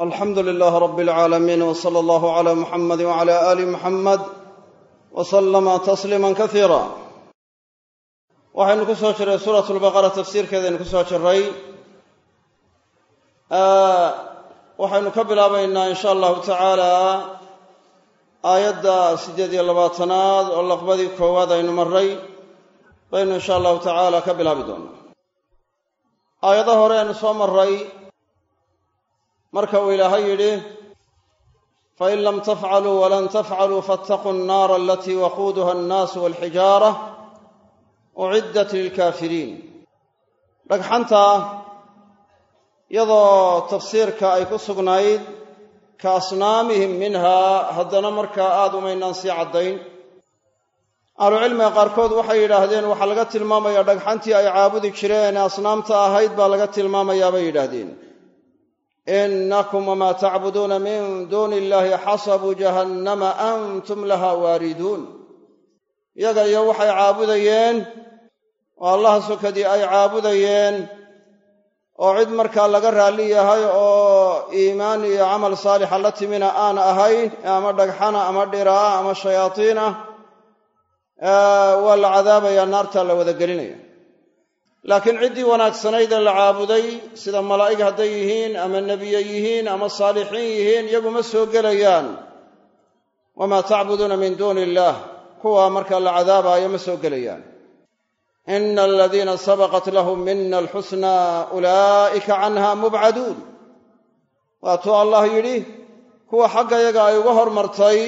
alxamdu lilaah rab اlcaalamiin w sala allahu cla muxamadi wcala ali muxamed w slama tasliima kasiira waxaynu ku soo jiray suurat lbaqara tafsiirkeedaynu ku soo jiray. Waxaynu ka bilaabaynaa in sha allahu tacaala aayadda siddeed iyo labaatanaad oo laqbadii koowaad aynu maray baynu insha allahu tacaala ka bilaabi doonaa. Hore aynu soo maray marka uu ilaahay yidhi fain lam tafcaluu walan tafcaluu faataquu annaara alatii waquuduha annaasu walxijaara uciddat lilkaafiriin. Dhagxanta iyadoo tafsiirka ay ku sugnayd ka asnaamihim minhaa haddana markaa aada umaynaan sii caddayn. Ahlucilmiga qaarkood waxay yidhaahdeen waxaa laga tilmaamayaa dhagxantii ay caabudi jireen ee asnaamta ahayd baa laga tilmaamayaa bay yidhaahdeen inakum wamaa tacbuduuna min duuni illahi xasabuu jahannama antum laha waariduun iyaga iyo waxay caabudayeen oo allaha sokadii ay caabudayeen oo cid markaa laga raalli yahay oo iimaan iyo camal saalixa la timina aan ahayn ama dhagxana ama dhiraa ama shayaadiin ah waa la cadaabayaa naartaa la wada gelinaya laakiin ciddii wanaagsanayd ee la caabuday sida malaa'ig hadday yihiin ama nebiye yihiin ama saalixiin yihiin iyagu ma soo gelayaan. Wamaa tacbuduuna min duuni illaah kuwa marka la cadaabaayo ma soo gelayaan. Ina aladiina sabaqat lahum mina alxusnaa ulaa'ika canha mubcaduun. Waatuu allah yidhi kuwa xaggayaga ay uga hormartay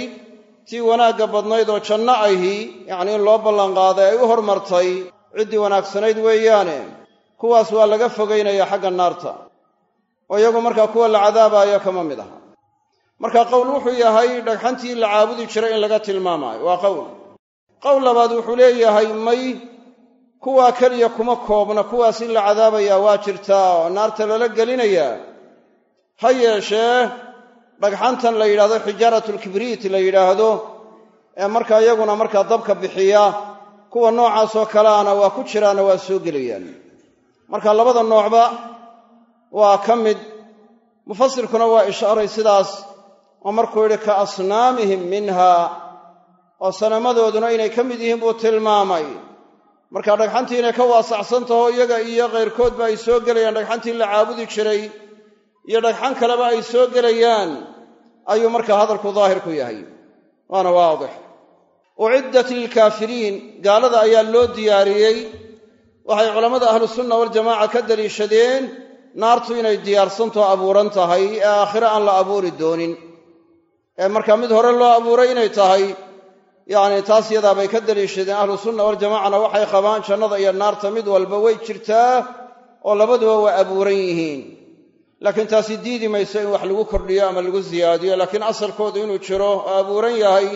tii wanaagga badnayd oo janno ahi yacnii in loo ballanqaaday ay u hormartay ciddii wanaagsanayd weeyaane. Kuwaas waa laga fogaynaya xagga naarta. Oo iyagu markaa kuwa la cadaabaayo kama mid aha. Marka qowl wuxuu yahay dhagxantii la caabudi jiray in laga tilmaamaayo waa qowl qowl labaad wuxuu leeyahay may kuwaa keliya kuma koobna kuwaas in la cadaabayaa waa jirtaa oo naarta lala gelinayaa ha yeeshee dhagxantan la yidhahdo xijaaratulkibriit la yidhaahdo ee markaa iyaguna markaa dabka bixiya kuwa noocaasoo kaleana waa ku jiraana waa soo gelayaan. Marka labada noocba waa ka mid mufasirkuna waa ishaaray sidaas oo markuu yidhi ka asnaamihim minha oo sanamadooduna inay ka mid yihiin buu tilmaamay. Marka dhagxantii inay ka waasacsan taho iyaga iyo kayrkoodba ay soo gelayaan. Dhagxantii la caabudi jiray iyo dhagxan kaleba ay soo gelayaan ayuu markaa hadalku daahir ku yahay. Waana waadix uciddat lilkaafiriin gaalada ayaa loo diyaariyey waxay culammada ahlusunna waljamaca ka daliishadeen naartu inay diyaarsantoo abuuran tahay ee aakhire aan la abuuri doonin ee markaa mid hore loo abuuray inay tahay yacni taas yadaabay ka daliishadeen ahlusunna waljamacana waxay qabaan jannada iyo naarta mid walba way jirtaa oo labaduba waa abuuran yihiin laakiin taasi diidi mayso in wax lagu kordhiyo ama lagu siyaadiyo laakiin asalkoodu inuu jiro oo abuuran yahay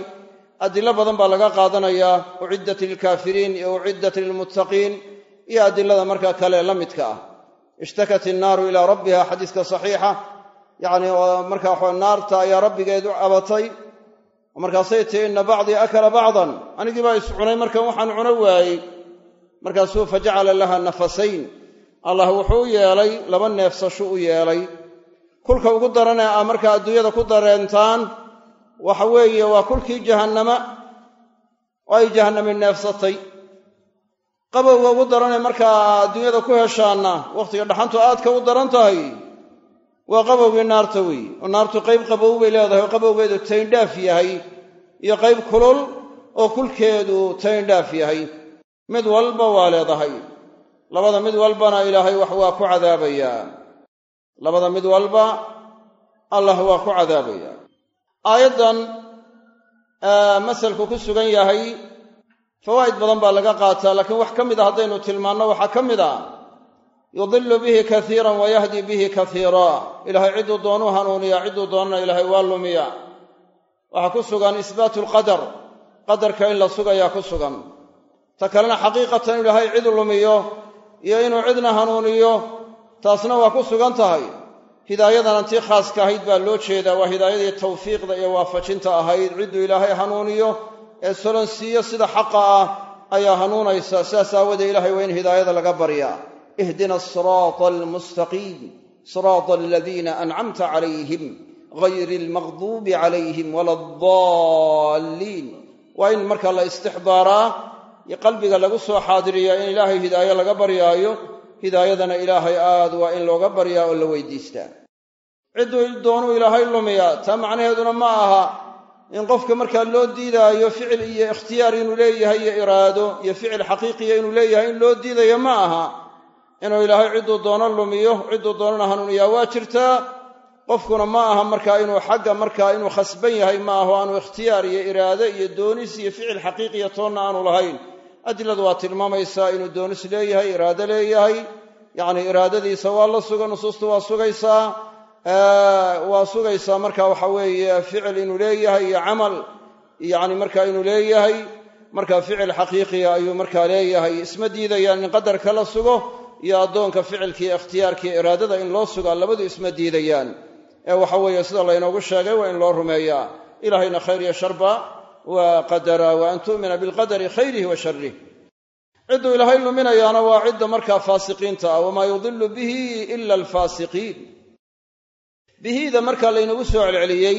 adilo badan baa laga qaadanayaa uciddat lilkaafiriin iyo uciddat lilmuttaqiin iyo adilada markaa kale la midka ah. Ishtakat innaaru ilaa rabbiha xadiiska saxiixa. Yacni oo markaa waxa naarta ayaa rabbigeed u cabatay. Markaasay tii inna bacdii akala bacdan. Anigii baa is cunay markan waxaan cuno waayey. Markaasuu fa jacala laha nafasayn. Allah wuxuu yeelay laba neefsashu u yeelay. Kulka ugu daranee aa markaa adduunyada ku dareentaan waxa weeye waa kulkii jahannama oo ay jahannami neefsatay. Qabowga ugu daranee markaa adduunyada ku heshaanna wakhtiga dhaxantu aadka u daran tahay. Waa qabowgii naarta weeye oo naartu qayb qabow bay leedahay oo qabowgeedu tayndhaaf yahay iyo qayb kulul oo kulkeedu tayndhaaf yahay. Mid walba waa leedahay. Labada mid walbana ilaahay wax waa ku cadaabayaa labada mid walba allah waa ku cadaabayaa aayaddan masalku ku sugan yahay fawaa'id badan baa laga qaataa laakiin wax ka mid a haddaynu tilmaanno waxaa ka mid a yudilu bihi kaiiran wa yahdi bihi kaiira ilaahay cidduu doonuu hanuuniyaa cidduu doonana ilaahay waa lumiya. Waxaa ku sugan isbaatu lqadar qadarka in la sugayaa ku sugan. Ta kalena xaqiiqatan ilaahay cid lumiyo iyo inuu cidna hanuuniyo taasna waa ku sugan tahay hidaayadana tii khaaska ahayd baa loo jeedaa waa hidaayadii tawfiiqda iyo waafajinta ahayd. Cidduu ilaahay hanuuniyo ee solonsiiyo sida xaqa ah ayaa hanuunaysa. Sidaas aawadee ilahay waa in hidaayada laga baryaa ihdina asiraata almustaqiim siraata aladiina ancamta calayhim gayri almaqduubi calayhim wala addaalliin waa in marka la istixdaaraa qalbiga lagu soo xaadiriyaa in ilaahay hidaayo laga baryaayo hidaayadana ilaahay aad waa in looga baryaa oo la weydiistaa. Cidduu doonuu ilaahay lumiyaa taa macnaheeduna ma aha in qofka markaa loo diidaayo ficil iyo ikhtiyaar inuu leeyahay iyo iraado iyo ficil xaqiiqiya inuu leeyahay in loo diidayo ma aha inuu ilaahay cidduu doono lumiyo cidduu doonana hanuuniyaa waa jirtaa qofkuna ma aha markaa inuu xagga markaa inuu khasban yahay ma aho aanu ikhtiyaar iyo iraade iyo doonis iyo ficil xaqiiqiya toonna aanu lahayn adiladu waa tilmaamaysaa inuu doonis leeyahay iraado leeyahay. Yacni iraadadiisa waa la suga nusuustu waa sugaysaa. Waa sugaysaa marka waxa weeye ficil inuu leeyahay iyo camal. Yacni marka inuu leeyahay marka ficil xaqiiqiya ayuu markaa leeyahay. Isma diidayaan in qadarka la sugo iyo addoonka ficilkiiyo ikhtiyaarkiiyo iraadada in loo sugaa labadu isma diidayaan. Ee waxa weeye sida laynoogu sheegay waa in loo rumeeyaa. Ilaahayna khayr iyo sharba waa qadara wa an tu'mina bilqadari khayrihi wa sharih cidduu ilaahay luminayaana waa cidda markaa faasiqiinta ah wamaa yudilu bihi ila alfaasiqiin bihiida markaa laynagu soo celceliyey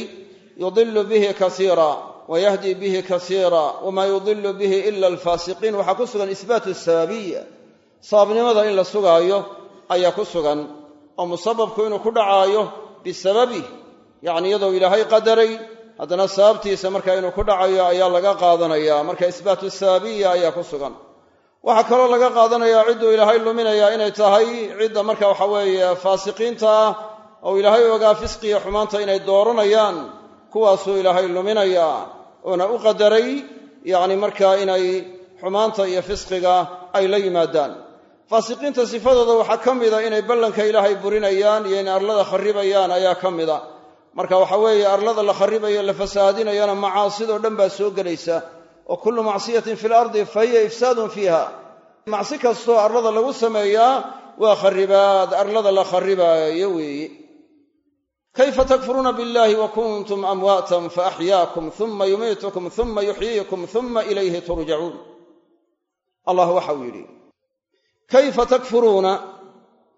yudilu bihi kasiira wa yahdi bihi kasiira wamaa yudilu bihi ila alfaasiqiin waxaa ku sugan isbaatu sababiya sababnimada in la sugaayo ayaa ku sugan oo musababku inuu ku dhacaayo bisababih yacni iyadoo ilaahay qadaray haddana sababtiisa marka inuu ku dhacayo ayaa laga qaadanaya. Marka isbaatu sababiya ayaa ku sugan. Waxaa kaloo laga qaadanayaa cidduu ilaahay luminayaa inay tahay cidda marka waxa weeye faasiqiinta ah oo ilaahay ogaa fisqiya xumaanta inay dooranayaan kuwaasuu ilaahay luminayaa oona u qadaray yacni markaa inay xumaanta iyo fisqiga ay la yimaadaan. Faasiqiinta sifadooda waxaa ka mida inay ballanka ilaahay burinayaan iyo inay arlada kharibayaan ayaa ka mida marka waxa weeye arlada la kharibayo la fasahaadinayana macaasidoo dhan baa soo gelaysa. Oo kullu macsiyatin fi lardi fa hiya ifsaadun fiiha. Macsi kastoo arlada lagu sameeyaa waa kharibaad. Arlada la kharibaayo weeye kayfa takfuruuna biاllahi wa kuntum amwaatan faaxyaakum uma yumiitukum uma yuxyiikum uma ilayhi turjacuun allah waxau yidhi kayfa takfuruuna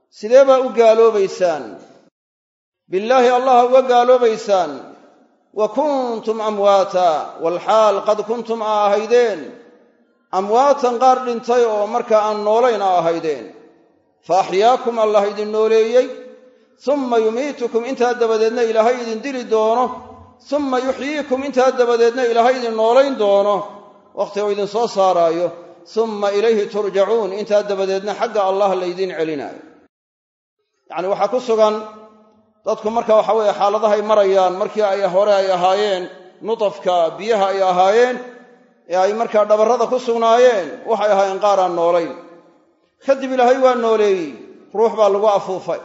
sidee baa u gaaloobaysaan billaahi allah uga gaaloobaysaan wa kuntum amwaata walxaal qad kuntum a ahaydeen. Amwaatan qaar dhintay oo markaa aan noolayn a ahaydeen. Fa axyaakum allah idin nooleeyey summa yumiitukum intaa dabadeedna ilaahay idin dili doono summa yuxyiikum intaa dabadeedna ilaahay idin noolayn doono. Wakhti uu idin soo saaraayo summa ilayhi turjacuun intaa dabadeedna xagga allah laydiin celinaayo yacni waxaa ku sugan dadku marka waxa weeye xaaladahay marayaan markii ay hore ay ahaayeen nudafka biyaha ay ahaayeen ee ay markaa dhabarrada ku sugnaayeen waxay ahaayeen qaar aan noolayn. Kadib ilaahay waa nooleeyey ruux baa lagu afuufay.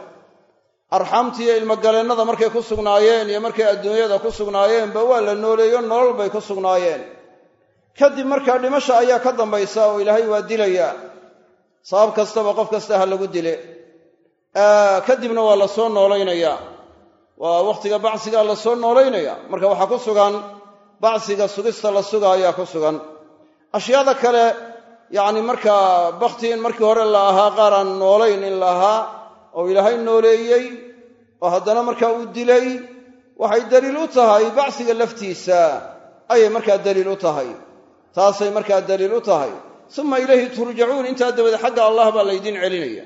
Arxaamtiiyo ilmogaleennada markay ku sugnaayeen iyo markay adduunyada ku sugnaayeenba waa la nooleeyo nolol bay ku sugnaayeen. Kadib markaa dhimasha ayaa ka dambaysa oo ilaahay waa dilayaa. Sabab kastaba qof kasta ha lagu dile kadibna waa la soo noolaynayaa waa wakhtiga bacsigaa la soo noolaynaya marka waxaa ku sugan bacsiga sugista la suga ayaa ku sugan. Ashyaada kale yacni markaa bakhti in markii hore la ahaa qaar aan noolayn in la ahaa oo ilaahay nooleeyey oo haddana markaa uu dilay waxay daliil u tahay bacsiga laftiisa. Ayay markaa daliil u tahay. Taasay markaa daliil u tahay. Suma ilayhi turjacuun intaa dabadeed xagga allah baa laydiin celinaya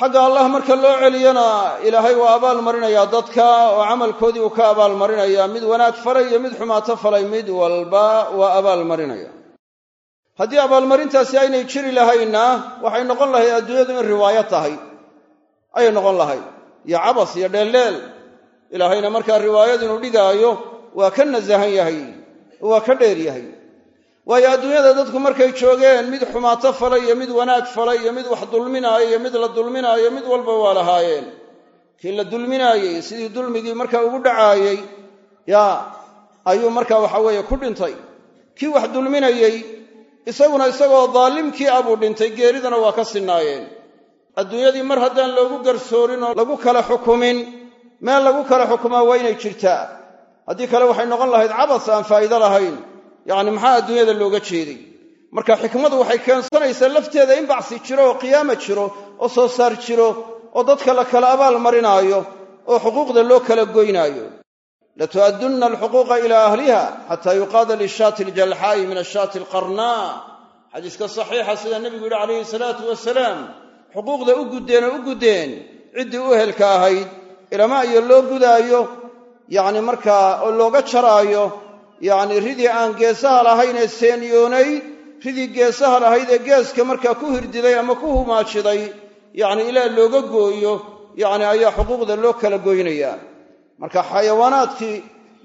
xagga allah marka loo celiyana ilaahay waa abaalmarinayaa dadka oo camalkoodii uu ka abaalmarinaya mid wanaag falay iyo mid xumaato falay mid walba waa abaalmarinaya haddii abaalmarintaasi aynay jiri lahaynna waxay noqon lahayd adduunyadu in riwaayo tahay. Ayay noqon lahayd. Iyo cabas iyo dheeldheel. Ilaahayna markaa riwaayad inuu dhigaayo waa ka nasahan yahay waa ka dheer yahay waayo adduunyada dadku markay joogeen mid xumaato falay iyo mid wanaag falay iyo mid wax dulminaayo iyo mid la dulminaayo mid walba waa lahaayeen. Kii la dulminaayey sidii dulmigii markaa ugu dhacaayey yaa ayuu markaa waxa weeye ku dhintay. Kii wax dulminayey isaguna isagoo daalimkii abuu dhintay geeridana waa ka sinnaayeen. Adduunyadii mar haddaan loogu garsoorin oo lagu kala xukumin meel lagu kala xukumaa waa inay jirtaa. Haddii kale waxay noqon lahayd cabas aan faa'iido lahayn yacni maxaa adduunyada looga jeeday? Marka xikmadu waxay keensanaysaa lafteeda in bacsi jiro oo qiyaama jiro oo soo saar jiro oo dadka la kala abaal marinaayo oo xuquuqda loo kala goynaayo. Latu'addunna alxuquuqa ilaa ahliha xataa yuqaada lishaati aljalxaa'i min ashaati alqarnaa. Xadiiska saxiixa sida nebigu yidhi calayhi salaatu wasalaam xuquuqda u guddeen oo u guddeen ciddii u ehelka ahayd ilama iyo loo gudaayo yacni markaa oo looga jaraayo yacni ridii aan geesaha lahayn ee seeniyoonay ridii geesaha lahayd ee geeska markaa ku hirdiday ama ku humaajiday yacni ilaa looga gooyo yacni ayaa xuquuqda loo kala goynayaa. Marka xayawaanaadkii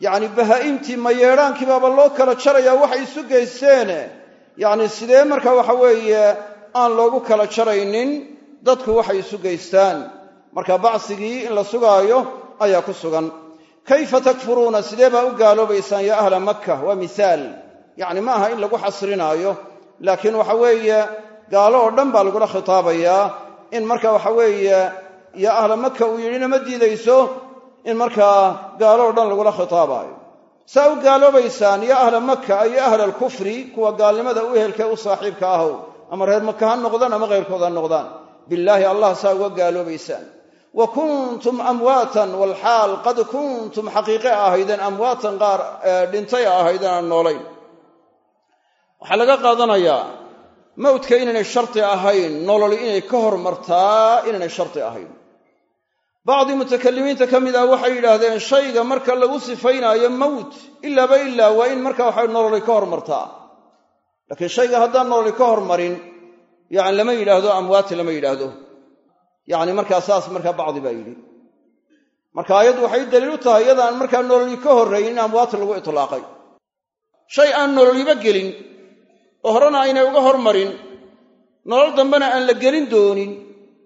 yacni bahaa'imtii mayeedhaankii baaba loo kala jarayaa waxay isu geysteene yacni sidee marka waxa weeye aan loogu kala jaraynin dadku waxay isu geystaan. Marka bacsigii in la sugaayo ayaa ku sugan kayfa takfuruuna sidee baa u gaaloobaysaan yaa ahla makka waa mihaal yacni ma aha in lagu xasrinaayo laakiin waxa weeye gaalo oo dhan baa lagula khitaabayaa in marka waxa weeye yaa ahla maka uu yidhina ma diidayso in markaa gaalo oo dhan lagula khitaabaayo saa u gaaloobaysaan yaa ahla maka ay ahla alkufri kuwa gaalnimada u ehelkee u saaxiibka ahow ama reer maka ha noqdaan ama kayrkood ha noqdaan billaahi allah saa uga gaaloobaysaan wa kuntum amwaatan walxaal qad kuntum xaqiiqe ahaydeen amwaatan qaar dhintay ahaydeen aan noolayn. Waxaa laga qaadanayaa mawdka inaynay shardi ahayn nololi inay ka hormartaa inaynay shardi ahayn. Bacdii mutakalimiinta ka mid ah waxay yidhaahdeen shayga marka lagu sifaynaayo mawt ilaaba ilaa waa in marka waxa nololi ka hormartaa. Laakiin shayga haddaan nololi ka hormarin yani lama yidhaahdo amwaati lama yidhaahdo yacni markaa saas markaa bacdi baa yidhi. Marka aayaddu waxay daliil u tahay iyadaan markaa nololi ka horrayn in amwaati lagu itlaaqay. Shay aan nololiba gelin oo horena aynay uga hormarin nolol dambena aan la gelin doonin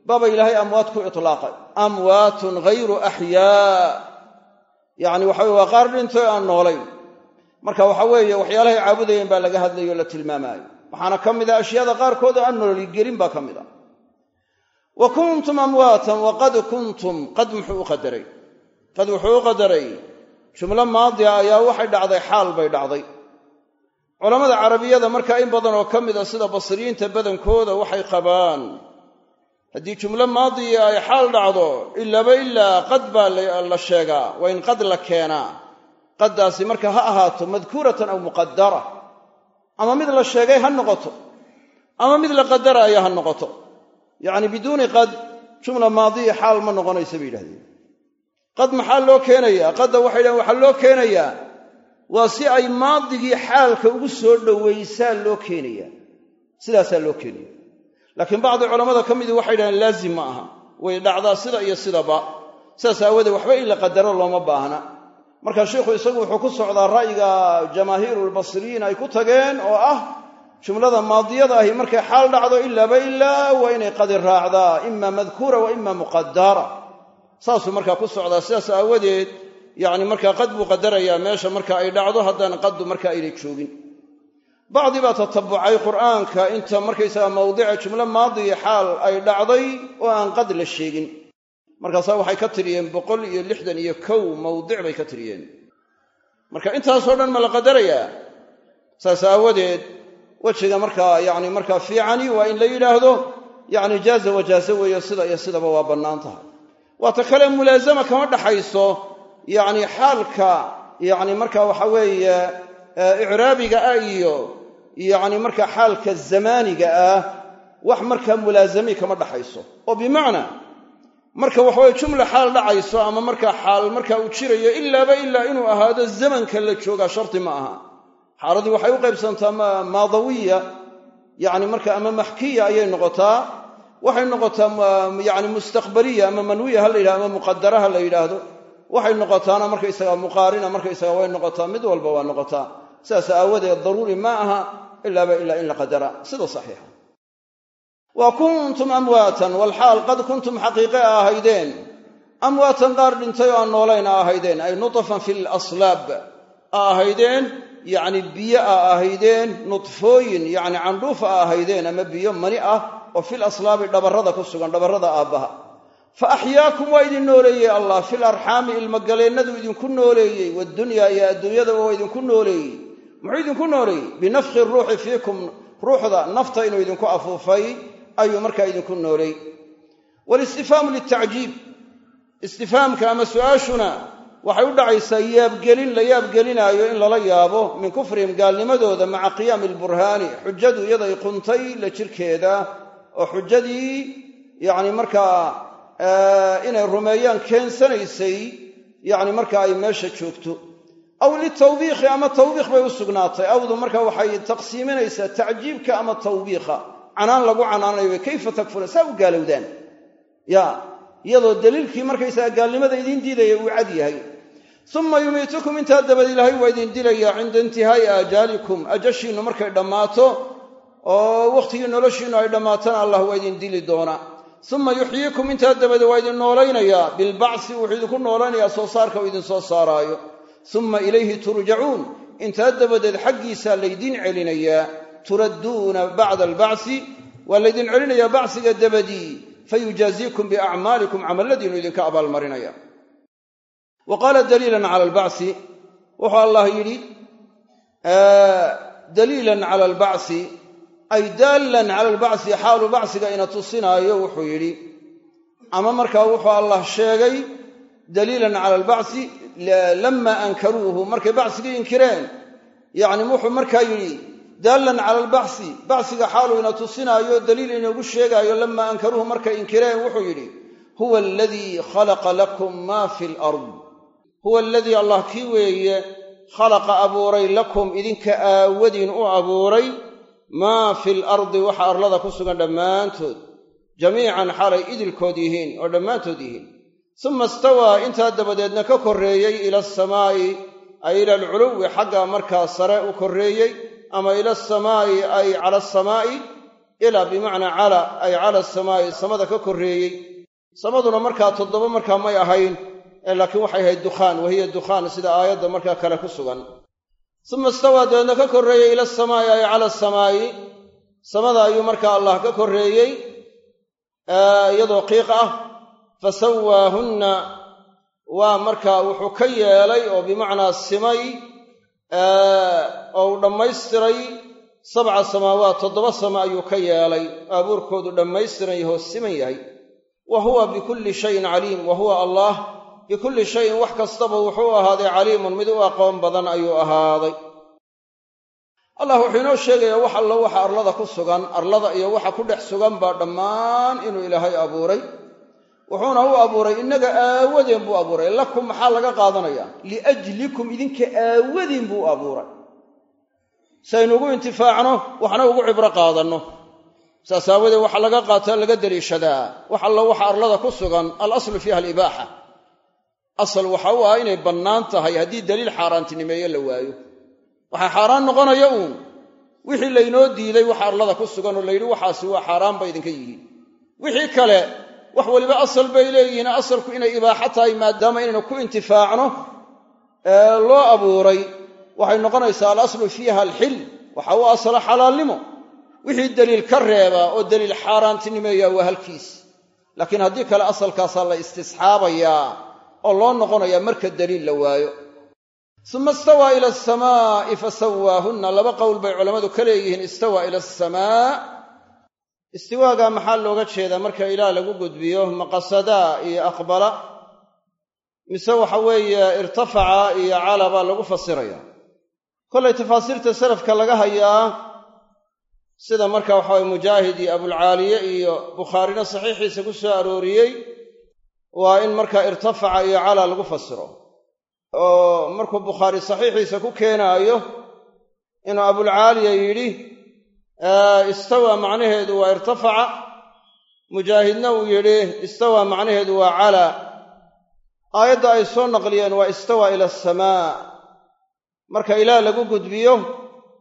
baaba ilaahay amwaat ku itlaaqay. Amwaatun ghayru axyaa yacni waxa weye waa qaar dhintay aan noolayn. Marka waxa weeye waxyaalahay caabudayeen baa laga hadlayo o la tilmaamaayo. Waxaana ka mid ah ashyaada qaarkood oo aan nololi gelin baa ka mid ah wa kuntum amwaatan waqad kuntum qad muxuu u qadaray? Qad wuxuu u qadaray jumlo maadiya ayaa waxay dhacday xaal bay dhacday. Culammada carabiyada markaa in badan oo ka mid a sida basriyiinta badankooda waxay qabaan haddii jumlo maadiya ay xaal dhacdo ilaaba ilaa qad baa la sheegaa waa in qad la keenaa qaddaasi marka ha ahaato madkuuratan aw muqadara ama mid la sheegay ha noqoto. Ama mid la qadaraayo ha noqoto yacni biduuni qad jumla maadiya xaal ma noqonaysa bay yidhahdeen. Qad maxaa loo keenayaa? Qadda waxay dhahen waxaa loo keenayaa waa si ay maadigii xaalka ugu soo dhowaysaa loo keenayaa. Sidaasaa loo keenaya laakiin bacdi culammada ka midii waxay dhahdeen laazim ma aha. Way dhacdaa sida iyo sidaba. Sidaas aawoodee waxba in la qadaro looma baahna. Marka sheikhu isagu wuxuu ku socdaa ra'yiga jamaahiirulbasriyiin ay ku tageen oo ah jumlada maadiyada ahi markay xaal dhacdo ilaaba ilaa waa inay qadi raacdaa ima madkuura wa ima muqadara saasuu markaa ku socdaa sidaas aawadeed yacni markaa qad buu qadarayaa meesha marka ay dhacdo haddaan qaddu marka aynay joogin. Bacdi baa tatabucay qur'aanka inta markaysaga mawdica jumlo maadiya xaal ay dhacday oo aan qad la sheegin. Markaasaa waxay ka tiriyeen boqol iyo lixdan iyo kow mawdic bay ka tiriyeen. Marka intaasoo dhan ma la qadarayaa. Saas aawadeed wejiga markaa yacni markaa fiicani waa in la yidhaahdo yacni jaaza wajaaze weeyo sida iyo sidaba waa bannaan tahay. Waata kale mulaasama kama dhaxayso yacni xaalka yacni marka waxa weeye icraabiga ah iyo yacni marka xaalka zamaaniga ah wax markaa mulaasami kama dhaxayso. Oo bimacnaa marka waxaweye jumla xaal dhacayso ama markaa xaal markaa uu jirayo ilaaba ilaa inuu ahaado zamanka la joogaa shardi ma aha xaaladii waxay u qaybsantaa maadawiya yacni marka ama maxkiya ayay noqotaa waxay noqotaa yacni mustaqbaliya ama manwiya ha la yidhahdo ama muqadara ha la yidhaahdo waxay noqotaana markaysaga muqaarina markaysaga way noqotaa mid walba waa noqotaa. Sidaas aawadeed daruuri ma aha ilaaba ilaa in la qadara. Sida saxiixa. Wa kuntum amwaatan walxaal qad kuntum xaqiiqe a ahaydeen. Amwaatan qaar dhintay oo aan noolayn ahaydeen ay nutfan fi laslaab ahaydeen yacni biyo a ahaydeen nudfooyin yacni candhuuf a ahaydeen ama biyo mani ah oo fil aslaabi dhabarrada ku sugan dhabarrada aabbaha. Fa axyaakum waa idin nooleeyey allah fil arxaami ilmogaleennadu idinku nooleeyey waddunyaa iyo adduunyadaba waa idinku nooleeyey. Muxuu idinku nooleeyey? Binafkhi ruuxi fiikum ruuxda nafta inuu idinku afuufay ayuu markaa idinku nooley walistifhaamu litacjiib istifhaamka ama su'aashuna waxay u dhacaysaa yaabgelin la yaabgelinaayo in lala yaabo min kufrihim gaalnimadooda maca qiyaami alburhaani xujadu iyaday quntay la jirkeeda oo xujadii yacni markaa inay rumeeyaan keensanaysay yacni marka ay meesha joogto. Aw litawbiikhi ama tawbiikh bay u sugnaatay. Awdu marka waxay taqsiiminaysaa tacjiibka ama tawbiikha. Canaan lagu canaanayo kayfa takfura saa u gaalowdaan. Ya iyadoo daliilkii markaysaga gaalnimada idiin diidaya uu cad yahay. Uma yumiitukum intaa dabad ilaahay waa idin dilaya cinda intihaa'i aajaalikum ajashiinnu markay dhammaato oo wakhtigii noloshiinnu ay dhammaatana allah waa idin dili doonaa uma yuxyiikum intaa dabade waa idin noolaynayaa bilbacsi wuxuu idinku noolaynayaa soo saarka uu idin soo saaraayo. Uma ilayhi turjacuun intaa dabadeed xaggiisaa laydin celinayaa turadduuna bacda albacsi waa laydin celinayaa bacsiga dabadii fayujaaziikum biacmaalikum camalladiinu idinka abaalmarinaya wa qaala daliilan cala albacsi wuxuu allah yidhi daliilan cala albacsi ay daallan cala albacsi xaalu bacsiga ina tusinaayo wuxuu yidhi ama markaa wuxuu allah sheegay daliilan cala albacsi lama ankaruuhu markay bacsigii inkireen yacni wuxuu markaa yidhi daallan cala albacsi bacsiga xaalu ina tusinaayo daliil inoogu sheegaayo lama ankaruuhu markay inkireen wuxuu yidhi huwa aladii khalaqa lakum maa fi lard huwa aladii allah kii weeye khalaqa abuuray lakum idinka aawadiin u abuuray maa fi lardi waxa arlada ku sugan dhammaantood. Jamiican xaalay idilkood yihiin oo dhammaantood yihiin. Suma istawaa intaa dabadeedna ka korreeyey ila asamaa'i ay ila alculuwi xagga markaa sare u korreeyey ama ila asamaa'i ay cala asamaa'i ila bimacnaa cala ay cala asamaa'i samada ka korreeyey. Samaduna markaa toddoba markaa may ahayn laakiin waxay ahayd dukhaan wahiya dukhaan sida aayadda markaa kale ku sugan. Suma istawaa dabeedna ka korreeyey ila asamaa'i ay cala asamaa'i samada ayuu markaa allah ka korreeyey iyadoo qiiq ah. Fa sawaahunna waa markaa wuxuu ka yeelay oo bimacnaa simay dhammaystiray sabca samaawaat toddoba sama ayuu ka yeelay. Abuurkoodu dhammaystiran yahoo siman yahay. Wa huwa bikulli shayin caliim wa huwa allah. Bikulli shayin wax kastaba wuxuu ahaaday caliimun mid u aqoon badan ayuu ahaaday. Allah wuxuu inoo sheegayaa wax allo waxa arlada ku sugan arlada iyo waxa ku dhex sugan baa dhammaan inuu ilaahay abuuray. Wuxuuna u abuuray innaga aawadeen buu abuuray. Lakum maxaa laga qaadanayaa liajlikum idinka aawadeen buu abuuray saynu ugu intifaacno waxna ugu cibro qaadanno. Saas aawadeed waxa laga qaataa laga deliishadaa wax allo waxa arlada ku sugan alaslu fiiha alibaaxa. Asal waxa u ah inay bannaan tahay haddii daliil xaaraantinimeeye la waayo. Waxaa xaaraan noqonaya uun. Wixii laynoo diiday waxa arlada ku sugan oo layidhi waxaasi waa xaaraan ba idinka yihiin. Wixii kale wax weliba asal bay leeyihiin asalku inay ibaaxo tahay maadaama inaynu ku intifaacno loo abuuray waxay noqonaysaa alaslu fiiha alxil waxa u asala xalaalnimo. Wixii deliil ka reebaa oo deliil xaaraantinimeeya waa halkiis. Laakiin haddii kale asalkaasaa la istisxaabayaa oo loo noqonayaa marka deliil la waayo. Suma istawaa ila asamaa'i fasawaahunna. Laba qowl bay culammadu ka leeyihiin istawaa ila asamaa istiwaaga maxaa looga jeedaa marka ilaah lagu gudbiyo maqasadaa iyo aqbala? Mise waxa weeye irtafaca iyo cala baa lagu fasiraya kollay tafaasiirta salafka laga hayaa sida marka waxaweye mujaahid iyo abulcaaliye iyo bukhaarina saxiixiisa ku soo arooriyey waa in marka irtafaca iyo cala lagu fasiro. Oo markuu bukhaari saxiixiisa ku keenaayo inuu abulcaaliya yidhi istawaa macnaheedu waa irtafaca. Mujaahidna uu yidhi istawaa macnaheedu waa calaa aayadda ay soo naqliyeen waa istawaa ila asamaa marka ilaah lagu gudbiyo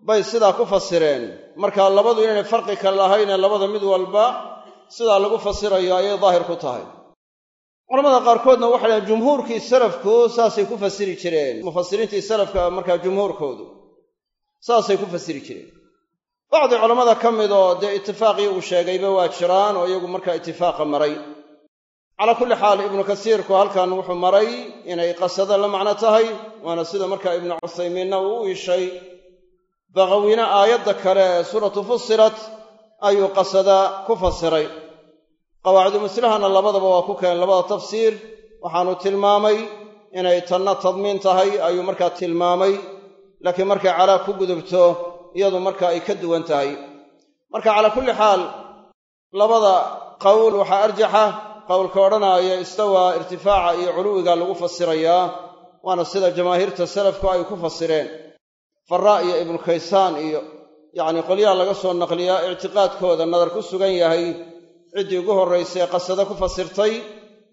bay sidaa ku fasireen. Marka labadu inaynay farqi kale lahaynee labada mid walba sidaa lagu fasirayo ayay daahir ku tahay. Culamada qaarkoodna waxay dhahen jumhuurkii salafku saasay ku fasiri jireen. Mufasiriintii salafka markaa jumhuurkoodu saasay ku fasiri jireen. Bacdi culammada ka mid oo dee itifaaqii uu sheegayba waa jiraan oo iyagu markaa itifaaqa maray calaa kulli xaal ibnu kasiirku halkan wuxuu maray inay qasada la macno tahay waana sida markaa ibnu cuthaymiinna uu u ishay. Baqawina aayadda kale ee suuratu fusilat ayuu qasada ku fasiray qawaacidu muslahana labadaba waa ku keenay labada tafsiir. Waxaanu tilmaamay inay tanna tadmiin tahay ayuu markaa tilmaamay. Laakiin markay calaa ku gudubto iyadu marka ay ka duwan tahay. Marka calaa kulli xaal labada qowl waxaa arjaxa qowlka odhanaaya istawaa irtifaaca iyo culuwiga lagu fasirayaa waana sida jamaahiirta salafku ay ku fasireen. Faraa iyo ibnu kaysaan iyo yacni qolyaha laga soo naqliyaa ictiqaadkooda nadar ku sugan yahay ciddii ugu horraysay qasado ku fasirtay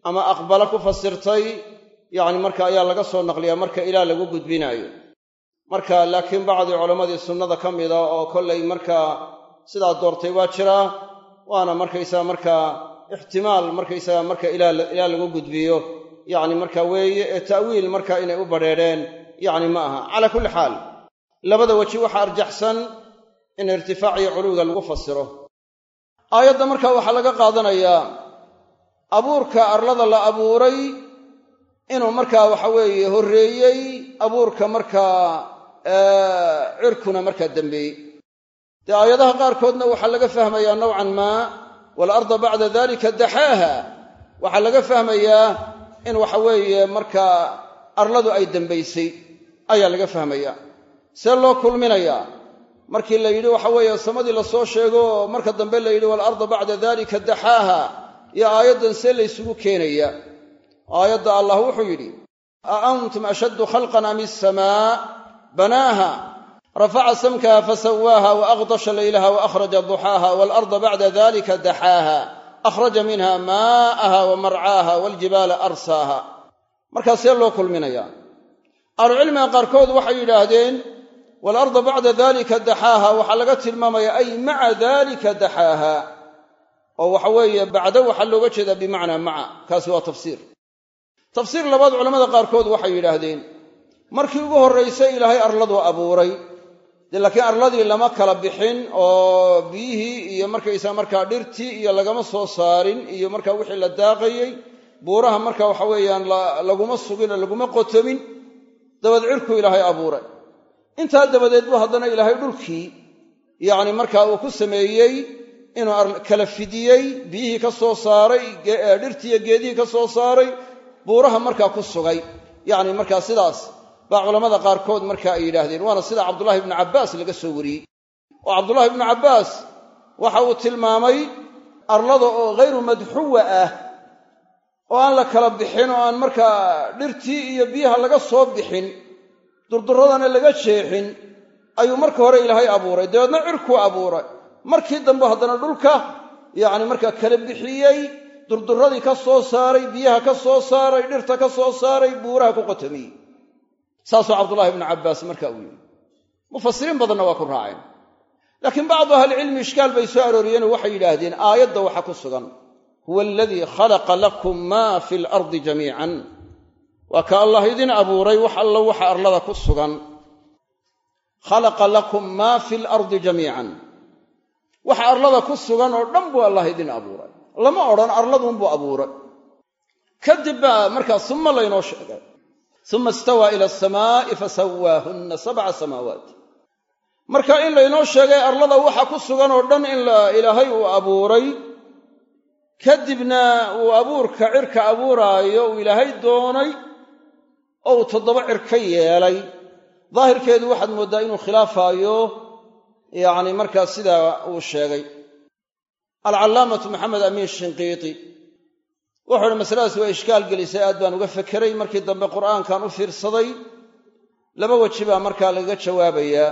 ama aqbalo ku fasirtay yacni marka ayaa laga soo naqliyaa marka ilaah lagu gudbinaayo. Marka laakiin bacdii culammadii sunnada ka mida oo kollay markaa sidaa doortay waa jiraa waana markaysaga markaa ixtimaal markaysaga marka ilaa lagu gudbiyo. Yacni marka weeye ee ta'wiil marka inay u badrheedheen yacni ma aha. Calaa kulli xaal labada weji waxaa arjaxsan in irtifaac iyo culuwiga lagu fasiro aayadda marka waxaa laga qaadanayaa abuurka arlada la abuuray inuu markaa waxa weeye horreeyey abuurka markaa cirkuna markaa dembeeyey dee aayadaha qaarkoodna waxaa laga fahmayaa nowcan maa waalarda bacda dalika daxaaha waxaa laga fahmayaa in waxa weeye markaa arladu ay dembaysay ayaa laga fahmayaa see loo kulminayaa markii la yidhi waxa weeye samadii la soo sheego marka dambe la yidhi waalarda bacda dalika daxaaha iyo aayaddan see laysugu keenaya aayadda allah wuxuu yidhi a antum ashaddu khalqan am isamaa banaaha rafaca samkaha fasawaaha waaqdasha laylaha waakhraja duxaaha waalarda bacda dalika daxaaha akhraja minha maa'aha wa marcaaha waljibaala arsaaha markaa see loo kulminayaa ahlucilmiga qaarkood waxay yidhaahdeen waalarda bacda dalika daxaaha waxaa laga tilmaamaya ay maca dalika daxaaha oo waxa weeye bacda waxaa looga jeedaa bimacnaa maca kaasi waa tafsiir tafsiir labaad culamada qaarkood waxay yidhaahdeen markii ugu horraysay ilaahay arladuu abuuray dee laakiin arladii lama kala bixin oo biyihii iyo markaysaga markaa dhirtii iyo lagama soo saarin iyo markaa wixii la daaqayey buuraha marka waxa weeyaan laguma suginoo laguma qotomin dabad cirkuu ilaahay abuuray. Intaa dabadeed buu haddana ilaahay dhulkii yacni markaa uu ku sameeyey inuu kala fidiyey biyihii ka soo saaray dhirtiiyo geedihii ka soo saaray buuraha markaa ku sugay. Yacni markaa sidaas baa culammada qaarkood marka ay yidhaahdeen waana sida cabdullahi ibnu cabbaas laga soo wariyey. Oo cabdullahi ibnu cabbaas waxa uu tilmaamay arlada oo ghayru madxuwa ah oo aan la kala bixin oo aan markaa dhirtii iyo biyaha laga soo bixin durduradana laga jeexin ayuu marka hore ilaahay abuuray. Dabeedna cirkuu abuuray. Markii dambe haddana dhulka yacni markaa kala bixiyey durduradii ka soo saaray biyaha ka soo saaray dhirta ka soo saaray buuraha ku qotamiyey saasuu cabdullahi ibnu cabbaas marka uu yidhi. Mufasiriin badanna waa ku raaceen. Laakiin bacdu ahlicilmi ishkaal bay soo arooriyeenoo waxay yidhaahdeen aayadda waxa ku sugan. Huwa aladii khalaqa lakum maa fi alardi jamiican. Waa ka allah idin abuuray wax allo waxa arlada ku sugan. Khalaqa lakum maa fi alardi jamiican. Waxa arlada ku sugan oo dhan buu allah idin abuuray. Lama odhan arladuunbuu abuuray. Kadib baa markaa suma laynoo sheegay uma istawaa ila asamaa'i fasawaahunna sabca samaawaat marka in laynoo sheegay arlada waxa ku sugan oo dhan in ilaahay uu abuuray kadibna uu abuurka cirka abuuraayo uu ilaahay doonay oo uu toddoba cir ka yeelay. Daahirkeedu waxaad mooddaa inuu khilaafaayo yacni markaa sidaa uu sheegay. Alcallaamatu maxamed amiin shinqiiti wuxuu uhi masaladaas waa ishkaal gelisay aad baan uga fekeray. Markii dambe qur'aankan u fiirsaday laba weji baa markaa lagaga jawaabayaa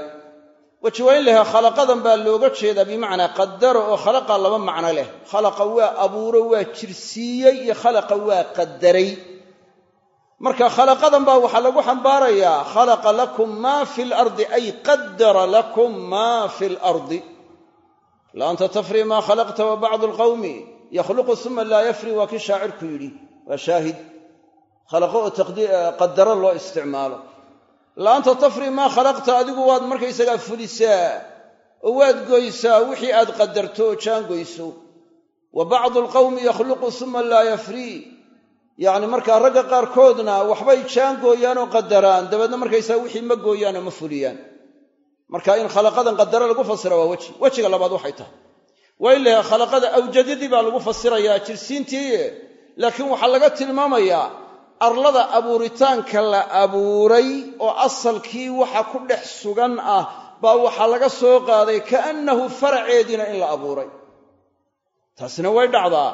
weji waa in lahaa khalaqadan baa looga jeedaa bimacnaa qadara oo khalaqa laba macno leh. Khalaqa waa abuuro waa jirsiiyey iyo khalaqa waa qadaray. Marka khalaqadan baa waxaa lagu xambaarayaa khalaqa lakum maa fi lardi ay qadara lakum maa fi lardi la anta tafri maa khalaqta wa bacdu alqawmi yakhluqu uma laa yafri waa kii shaacirku yidhi waa shaahid. Khalaqo oo qadaro loo isticmaalo. La anta tafri maa khalaqta adigu waad markaysagaa fulisaa oo waad goysaa wixii aad qadarto oo jaangoyso wa bacdu alqawmi yakhluqu uma laa yafrii yacni markaa ragga qaarkoodna waxbay jaangooyaan oo qadaraan dabeedna markaysaa wixii ma gooyaan oo ma fuliyaan. Marka in khalaqadan qadaro lagu fasira waa weji. Wejiga labaad waxay tahay waa in la khalaqada awjadadii baa lagu fasirayaa jirsiintii laakiin waxaa laga tilmaamayaa arlada abuuritaanka la abuuray oo asalkii waxa ku dhex sugan ah baa waxaa laga soo qaaday kaannahu faraceediina in la abuuray. Taasina way dhacdaa.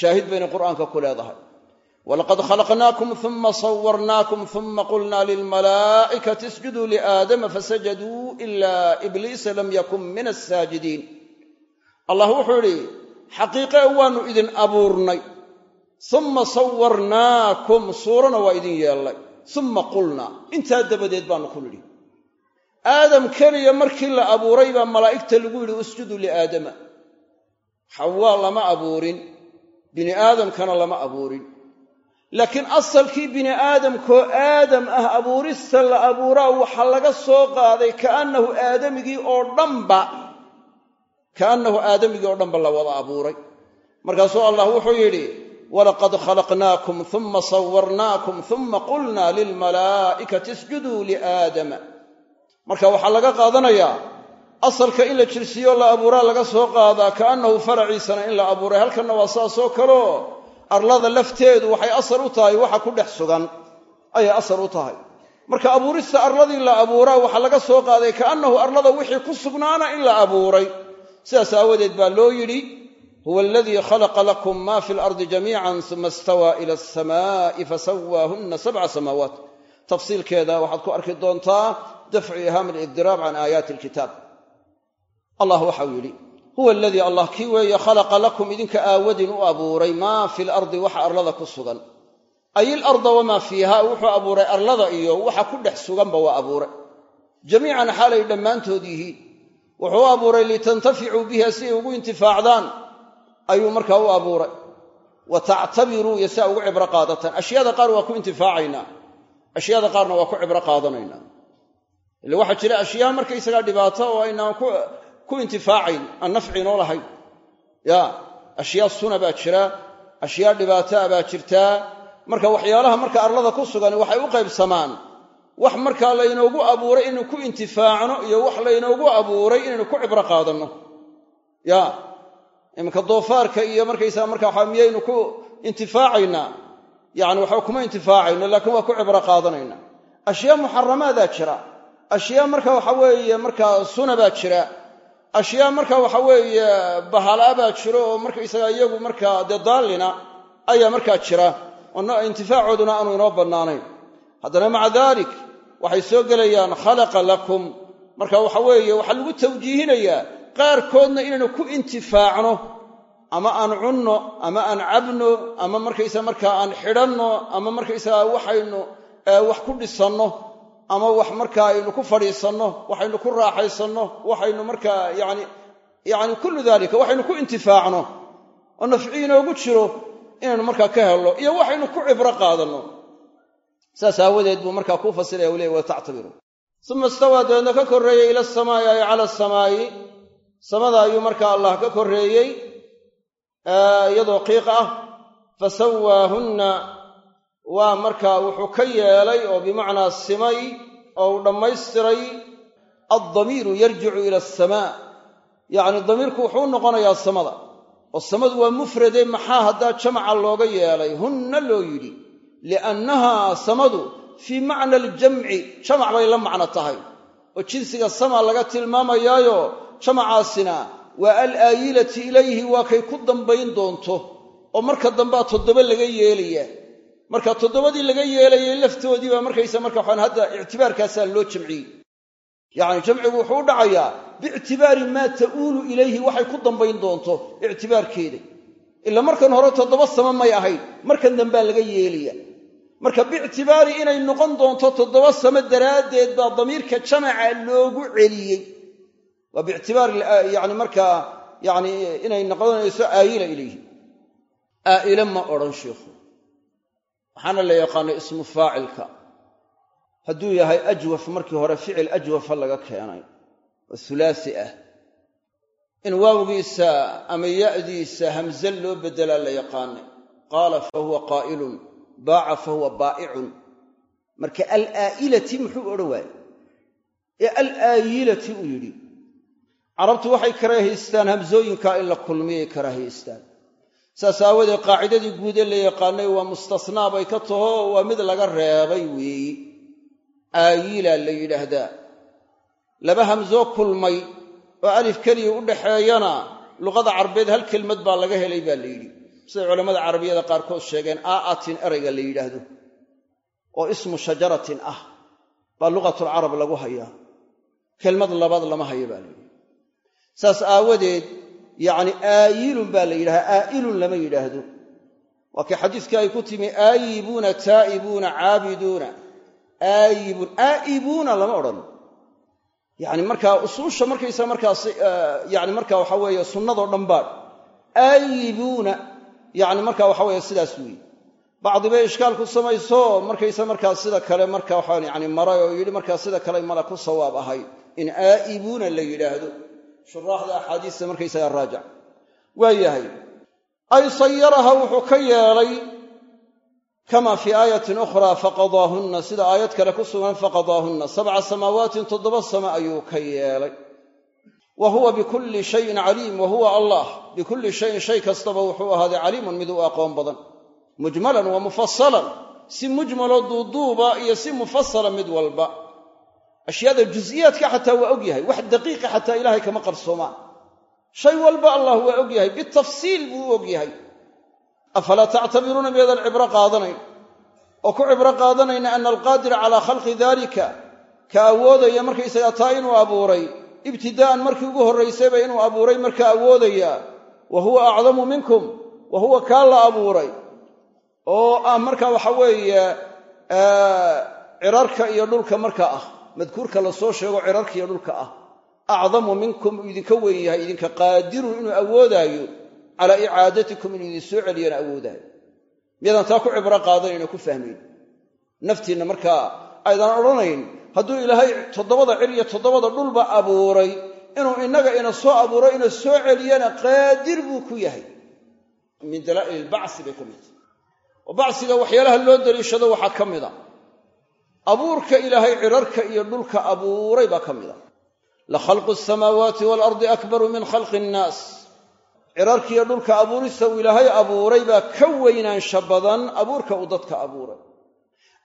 Shaahid bayna qur'aanka ku leedahay. Walaqad khalaqnaakum uma sawarnaakum uma qulna lilmalaa'ikati isjuduu liaadama fasajaduu ila ibliisa lam yakun min asaajidiin allah wuxuu idhi xaqiiqee waannu idin abuurnay. Uma sawarnaakum suurana waa idin yeellay. Uma qulnaa. Intaa dabadeed baanu ku nidhi. Aadam keliya markii la abuuray baa malaa'igta lagu yidhi usjuduu liaadama. Xawaa lama abuurin bini aadamkana lama abuurin. Laakiin asalkii bini aadamkoo aadam ah abuurista la abuuraa waxaa laga soo qaaday kaannahu aadamigii oo dhanba kaannahu aadamigii oo dhanba la wada abuuray. Markaasuu allah wuxuu yidhi walaqad khalaqnaakum uma sawarnaakum uma qulna lilmalaa'ikati isjuduu liaadama. Marka waxaa laga qaadanayaa asalka in la jirsiiyo la abuuraa laga soo qaadaa kaannahu faraciisana in la abuuray. Halkanna waa saasoo kaleo arlada lafteedu waxay asal u tahay waxa ku dhex sugan ayay asal u tahay. Marka abuurista arladii la abuuraa waxaa laga soo qaaday kaannahu arlada wixii ku sugnaana in la abuuray sidaas aawadeed baa loo yidhi huwa aladii khalaqa lakum ma fi lardi jamiican uma istawaa ila alsamaa'i fasawaahunna sabca samaawaat. Tafsiilkeeda waxaad ku arki doontaa dafcu ihaam alibdiraab can aayaati alkitaab allah waxau yidhi huwa aladii allah kii weeye khalaqa lakum idinka aawadin u abuuray maa fi lardi waxa arlada ku sugan. Ay ilarda wamaa fiiha wuxuu abuuray arlada iyo waxa ku dhex suganba waa abuuray. Jamiican xaalay dhammaantood yihiin wuxuu u abuuray litantaficuu biha si ay ugu intifaacdaan. Ayuu markaa u abuuray. Wa tactabiruu iyo si a ugu cibro qaadataan. Ashyaada qaar waa ku intifaacaynaa ashyaada qaarna waa ku cibro qaadanaynaa ille waxaa jira ashyaa markaysagaa dhibaato oo aynaan ku intifaacayn aan nafci inoo lahayn. Ya ashyaa suna baa jira ashyaa dhibaataa baa jirtaa. Marka waxyaalaha marka arlada ku sugan waxay u qaybsamaan wax markaa laynoogu abuuray inaynu ku intifaacno iyo wax laynoogu abuuray inaynu ku cibro qaadanno. Ya iminka doofaarka iyo markaysaa marka waxa miyaynu ku intifaacaynaa yani waxa kuma intifaacayno laakiin waa ku cibro qaadanayna. Ashyaa muxaramaadaa jira. Ashyaa marka waxa weeye markaa suna baa jira. Ashyaa marka waxa weeye bahalaa baa jiro oo markaysaga iyagu markaa dee daallina ayaa markaa jira. Oo intifaacooduna aanu inoo bannaanayn haddana maca dalik waxay soo gelayaan khalaqa lakum. Marka waxa weeye waxaa lagu tawjiihinayaa qaarkoodna inaynu ku intifaacno ama aan cunno ama aan cabno ama markaysaa markaa aan xidhanno ama markaysaga waxaynu wax ku dhisanno ama wax markaa aynu ku fadhiisanno waxaynu ku raaxaysanno waxaynu markaa yani yani kullu dalika waxaynu ku intifaacno. Oo nafci inoogu jiro inaynu markaa ka helno iyo waxaynu ku cibro qaadanno saas aawadeed buu markaa kuu fasiraya u leey wa tactabiru uma istawaa dabeedna ka korreeyey ila asamaa'i ay cala asamaa'i samada ayuu markaa allah ka korreeyey iyadoo qiiq ah. Fasawaahunna waa markaa wuxuu ka yeelay oo bimacnaa simay oo uu dhammaystiray addamiiru yarjicu ila asamaa yacni damiirku wuxuu noqonayaa samada oo samadu waa mufrade maxaa haddaa jamaca looga yeelay? Hunna loo yidhi liannahaa samadu fii macna aljamci jamac bay la macno tahay oo jinsiga sama laga tilmaamayaayo jamacaasina waa alaayilati ilayhi waa kay ku dambayn doonto oo marka dambaa toddoba laga yeelaya marka toddobadii laga yeelayay laftoodii baa markaysa marka waxaan hadda ictibaarkaasaa loo jamciyey yacni jamcigu wuxuu u dhacayaa biictibaari maa ta'uulu ilayhi waxay ku dambayn doonto ictibaarkeeda ila markan hore toddoba sama may ahayn markan dambaa laga yeelaya marka biictibaari inay noqon doonto toddoba samo daraaddeed baa damiirka jamaca loogu celiyey. Waa biictibaari yani markaa yani inay noqonayso aayila ilayhi. Aa'ile ma odhan sheikhu. Waxaana la yaqaanay ismu faacilka. Hadduu yahay ajwaf markii hore ficil ajwafa laga keenay. Oo hulaasi ah. In waawgiisa ama ya'diisa hamze loo beddelaa la yaqaanay. Qaala fa huwa qaa'ilun baaca fa huwa baa'icun marka alaa'ilati muxuu odhan waaye ee alaayilati uu yidhi carabtu waxay karaahaystaan hamsooyinka in la kulmiyay karaahaystaan saas aawadeed qaacidadii guud ee la yaqaanay waa mustasnaa bay ka taho waa mid laga reebay weeyi aayila la yidhaahdaa laba hamsoo kulmay oo alif keliya u dhaxeeyana luqada carbeed hal kelmad baa laga helay baa la yidhi siday culammada carabiyada qaarkood sheegeen aa'atin erayga la yidhaahdo oo ismu shajaratin ah baa luqatulcarab lagu hayaa. Kelmad labaad lama hayo baa la yidhi. Saas aawadeed yacni aayilun baa la yidhahdaa aa'ilun lama yidhaahdo. Waa kii xadiiskii ay ku timi aayibuuna taa'ibuuna caabiduuna. Aayibun aa'ibuuna lama odhan. Yani markaa usuusha markaysa markaas yani marka waxa weeye sunnadoo dhan baa. Aayibuuna yani marka waxa weeye sidaas weeye. Bacdi bay ishkaal ku samayso markaysa markaa sida kale marka waxa yani maray oo yidhi markaa sida kale mala ku sawaab ahayd in aa'ibuuna la yidhaahdo. Shuraaxda axaadiista markaysaga raajac. Waa yahay ay sayaraha wuxuu ka yeelay kama fii aayatin ukhraa faqadaahunna sida aayad kale ku sugan faqadaahunna. Sabca samaawatin toddoba sama ayuu ka yeelay wa huwa bikulli shayin caliim wa huwa allah. Bikulli shayin shay kastaba wuxuu ahaaday caliimun mid u aqoon badan. Mujmalan wa mufasalan si mujmaloo duuduuba iyo si mufasala mid walba. Ashyaada jusiyaadka xataa waa og yahay. Wax daqiiqa xataa ilaahay kama qarsoomaan. Shay walba allah waa og yahay. Bitafsiil buu u og yahay. Afalaa tactabiruuna miyadan cibro qaadanayn? Oo ku cibro qaadanayna ana alqaadira calaa khalqi dalika ka awoodaya markaysagaa taa inuu abuuray ibtidaa'an markii ugu horraysayba inuu abuuray markaa awoodaya wa huwa acdamu minkum wa huwa kaa la abuuray. Oo ah marka waxa weeye cirarka iyo dhulka marka ah. Madkuurka la soo sheego cirarka iyo dhulka ah. Acdamu minkum uu idinka weyn yahay idinka qaadirun inuu awoodaayo calaa icaadatikum inuu idin soo celiyana awoodaayo miyadan taa ku cibro qaadanayno ku fahmayn. Naftiinna markaa aydaan odhanayn hadduu ilaahay toddobada cir iyo toddobada dhulba abuuray inuu innaga ina soo abuuro ina soo celiyana qaadir buu ku yahay. Min dalaa'il ilbacsi bay ka mid tahay. Bacsiga waxyaalaha loo daliishado waxaa ka mid a. Abuurka ilaahay cirarka iyo dhulka abuuray baa ka mid a. La khalqu asamaawaati waalardi akbaru min khalqi innaas cirarkiiyo dhulka abuurista uu ilaahay abuuray baa ka weynaansha badan abuurka uu dadka abuuray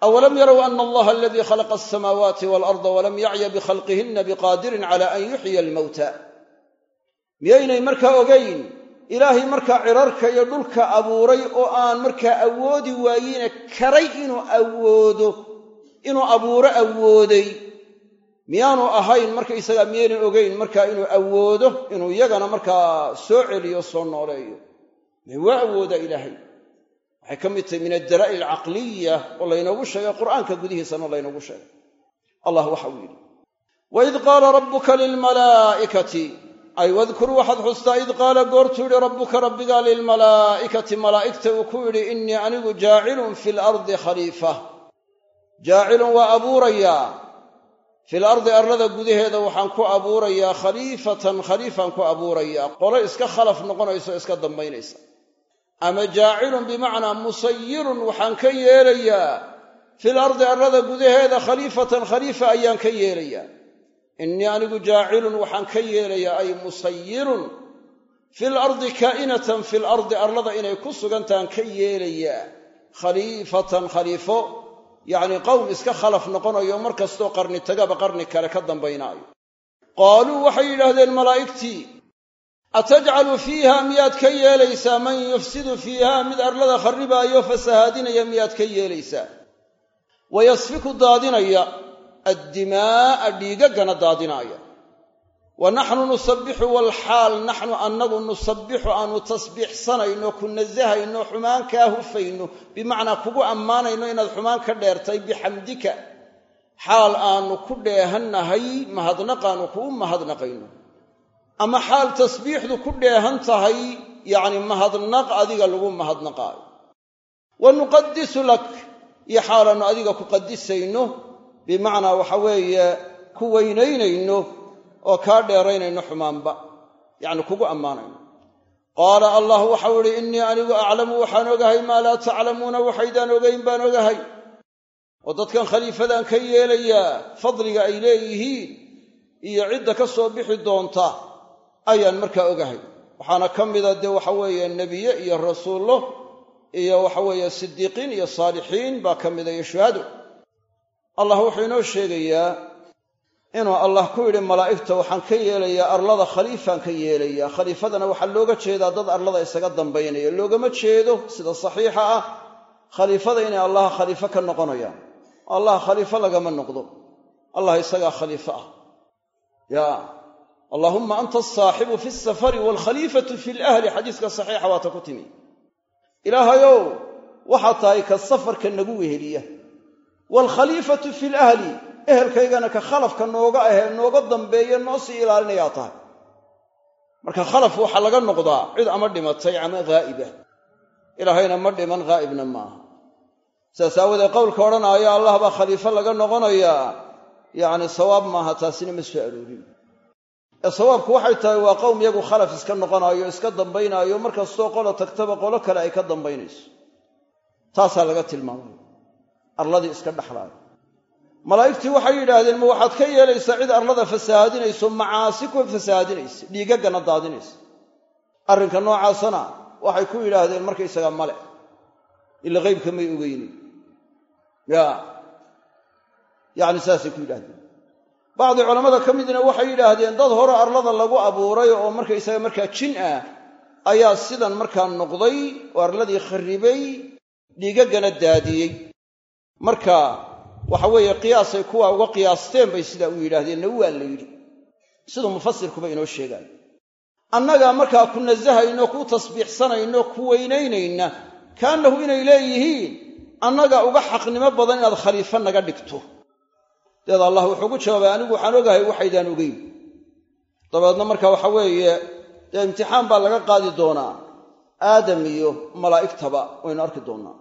awalam yarow ana allaha aladii khalaqa asamaawaati waalarda walam yacya bikhalqihinna biqaadirin cala an yuxyiya almowta miyaynay markaa ogayn ilaahay markaa cirarka iyo dhulka abuuray oo aan markaa awoodi waayine karay inuu awoodo inuu abuuro awooday miyaanu ahayn markaysagaa miyaynay ogayn markaa inuu awoodo inuu iyagana markaa soo celiyo soo nooleeyo mee waa awoodaa ilaahay waxay ka mid tahay min addalaa'il alcaqliya oo laynoogu sheegay qur'aanka gudihiisana laynoogu sheegay. Allah waxa uu yidhi waid qaala rabbuka lilmalaa'ikati ay wadkur waxaad xustaa id qaala goortuu yidhi rabbuka rabbigaa lilmalaa'ikati malaa'igta uu ku yidhi innii anigu jaacilun fi lardi khaliifa. Jaacilun waa abuurayaa fil ardi arlada gudaheeda waxaan ku abuurayaa khaliifatan khaliifaan ku abuurayaa qole iska khalaf noqonayso iska dambaynaysa ama jaacilun bimacnaa musayirun waxaan ka yeelayaa fil ardi arlada gudaheeda khaliifatan khaliifa ayaan ka yeelayaa. Innii anigu jaacilun waxaan ka yeelayaa ay musayirun fil ardi kaa'inatan fil ardi arlada inay ku sugantahan ka yeelayaa. Khaliifatan khaliifo yacnii qowm iska khalaf noqonayo mar kastoo qarni tagaba qarni kale ka dambaynaayo. Qaaluu waxay yidhaahdeen malaa'igtii atajcalu fiiha miyaad ka yeelaysaa man yufsidu fiiha mid arlada kharribaayo fasahaadinaya miyaad ka yeelaysaa wayasfiku daadinaya addimaa'a dhiigaggana daadinaaya wa naxnu nusabbixu walxaal naxnu annagu nusabbixu aanu tasbiixsanayno ku nasahayno xumaan kaa hufayno bimacnaa kugu ammaanayno inaad xumaan ka dheertay bixamdika xaal aanu ku dheehannahay mahadnaqaanu kuu mahadnaqayno ama xaal tasbiixdu ku dheehan tahay yacni mahadnaq adiga lagu mahadnaqaayo. Wa nuqadisu lak iyo xaalaannu adiga ku qadisayno bimacnaa waxa weeye ku weynaynayno oo kaa dheeraynayno xumaanba yacni kugu ammaanayno. Qaala allah waxau idhi innii anigu aclamu waxaan ogahay maa laa taclamuuna waxaydaan ogayn baan ogahay. Oo dadkan khaliifadaan ka yeelayaa fadliga ay leeyihiin iyo cidda ka soo bixi doonta ayaan markaa ogahay. Waxaana ka mida dee waxa weeye nebiye iyo rasuullo iyo waxa weeye sidiiqiin iyo saalixiin baa ka mida iyo shuhado allah wuxuu inoo sheegayaa inuu allah ku yidhi malaa'igta waxaan ka yeelayaa arlada khaliifaan ka yeelayaa. Khaliifadana waxaa looga jeedaa dad arlada isaga dambaynaya. Loogama jeedo sida saxiixa ah. Khaliifada inay allaha khaliifo ka noqonayaan. Allah khaliifo lagama noqdo. Allah isagaa khaliifo ah. Ya allaahumma anta asaaxibu fi safari waalkhaliifatu fi lahli xadiiska saxiixa waata ku timi. Ilaahayow waxaad tahay ka safarka nagu weheliya. Waalkhaliifatu fi lahli ehelkaygana ka khalafka nooga ahee nooga dambeeye noo sii ilaalinayaa tahay. Marka khalaf waxaa laga noqdaa cid ama dhimatay ama ghaa'ibah ilaahayna ma dhiman ghaa'ibna maaha sidaas aawadeed qowlka odhanaayo allah baa khaliifo laga noqonayaa. Yacni sawaab maaha taasina ma soo aroorin ee sawaabku waxay tahay waa qowm yagu khalaf iska noqonaayo iska dambaynaayo markastoo qola tagtaba qolo kale ay ka dambaynayso. Taasaa laga tilmaamaya arladii iska dhexlaayo malaa'igtii waxay yidhaahdeen ma waxaad ka yeelaysaa cid arlada fasahaadinayso macaasi ku fasahaadinaysa dhiigaggana daadinaysa. Arrinka noocaasana waxay ku yidhaahdeen markaysaga male ila qeybka may ogeynin ya yacni saasay ku yidhahdeen bacdi culammada ka midna waxay yidhaahdeen dad hore arlada lagu abuuray oo markaysaga markaa jin ah ayaa sidan markaa noqday oo arladii kharribay dhiigaggana daadiyey. Marka waxa weeye qiyaasay kuwa uga qiyaasteen bay sidaa u yidhaahdeenna waa la yidhi. Siduu mufasirkuba inoo sheegaayo annaga markaa ku nasahayno ku tasbiixsanayno ku weynaynayna kaannahu inay leeyihiin annaga uga xaqnimo badan inaad khaliifo naga dhigto deed allah wuxuu ku jawaabay anigu waxaan ogahay waxaydaan ogeyn. Dabeedna marka waxa weeye dee imtixaan baa laga qaadi doonaa. Aadam iyo malaa'igtaba waynu arki doonnaa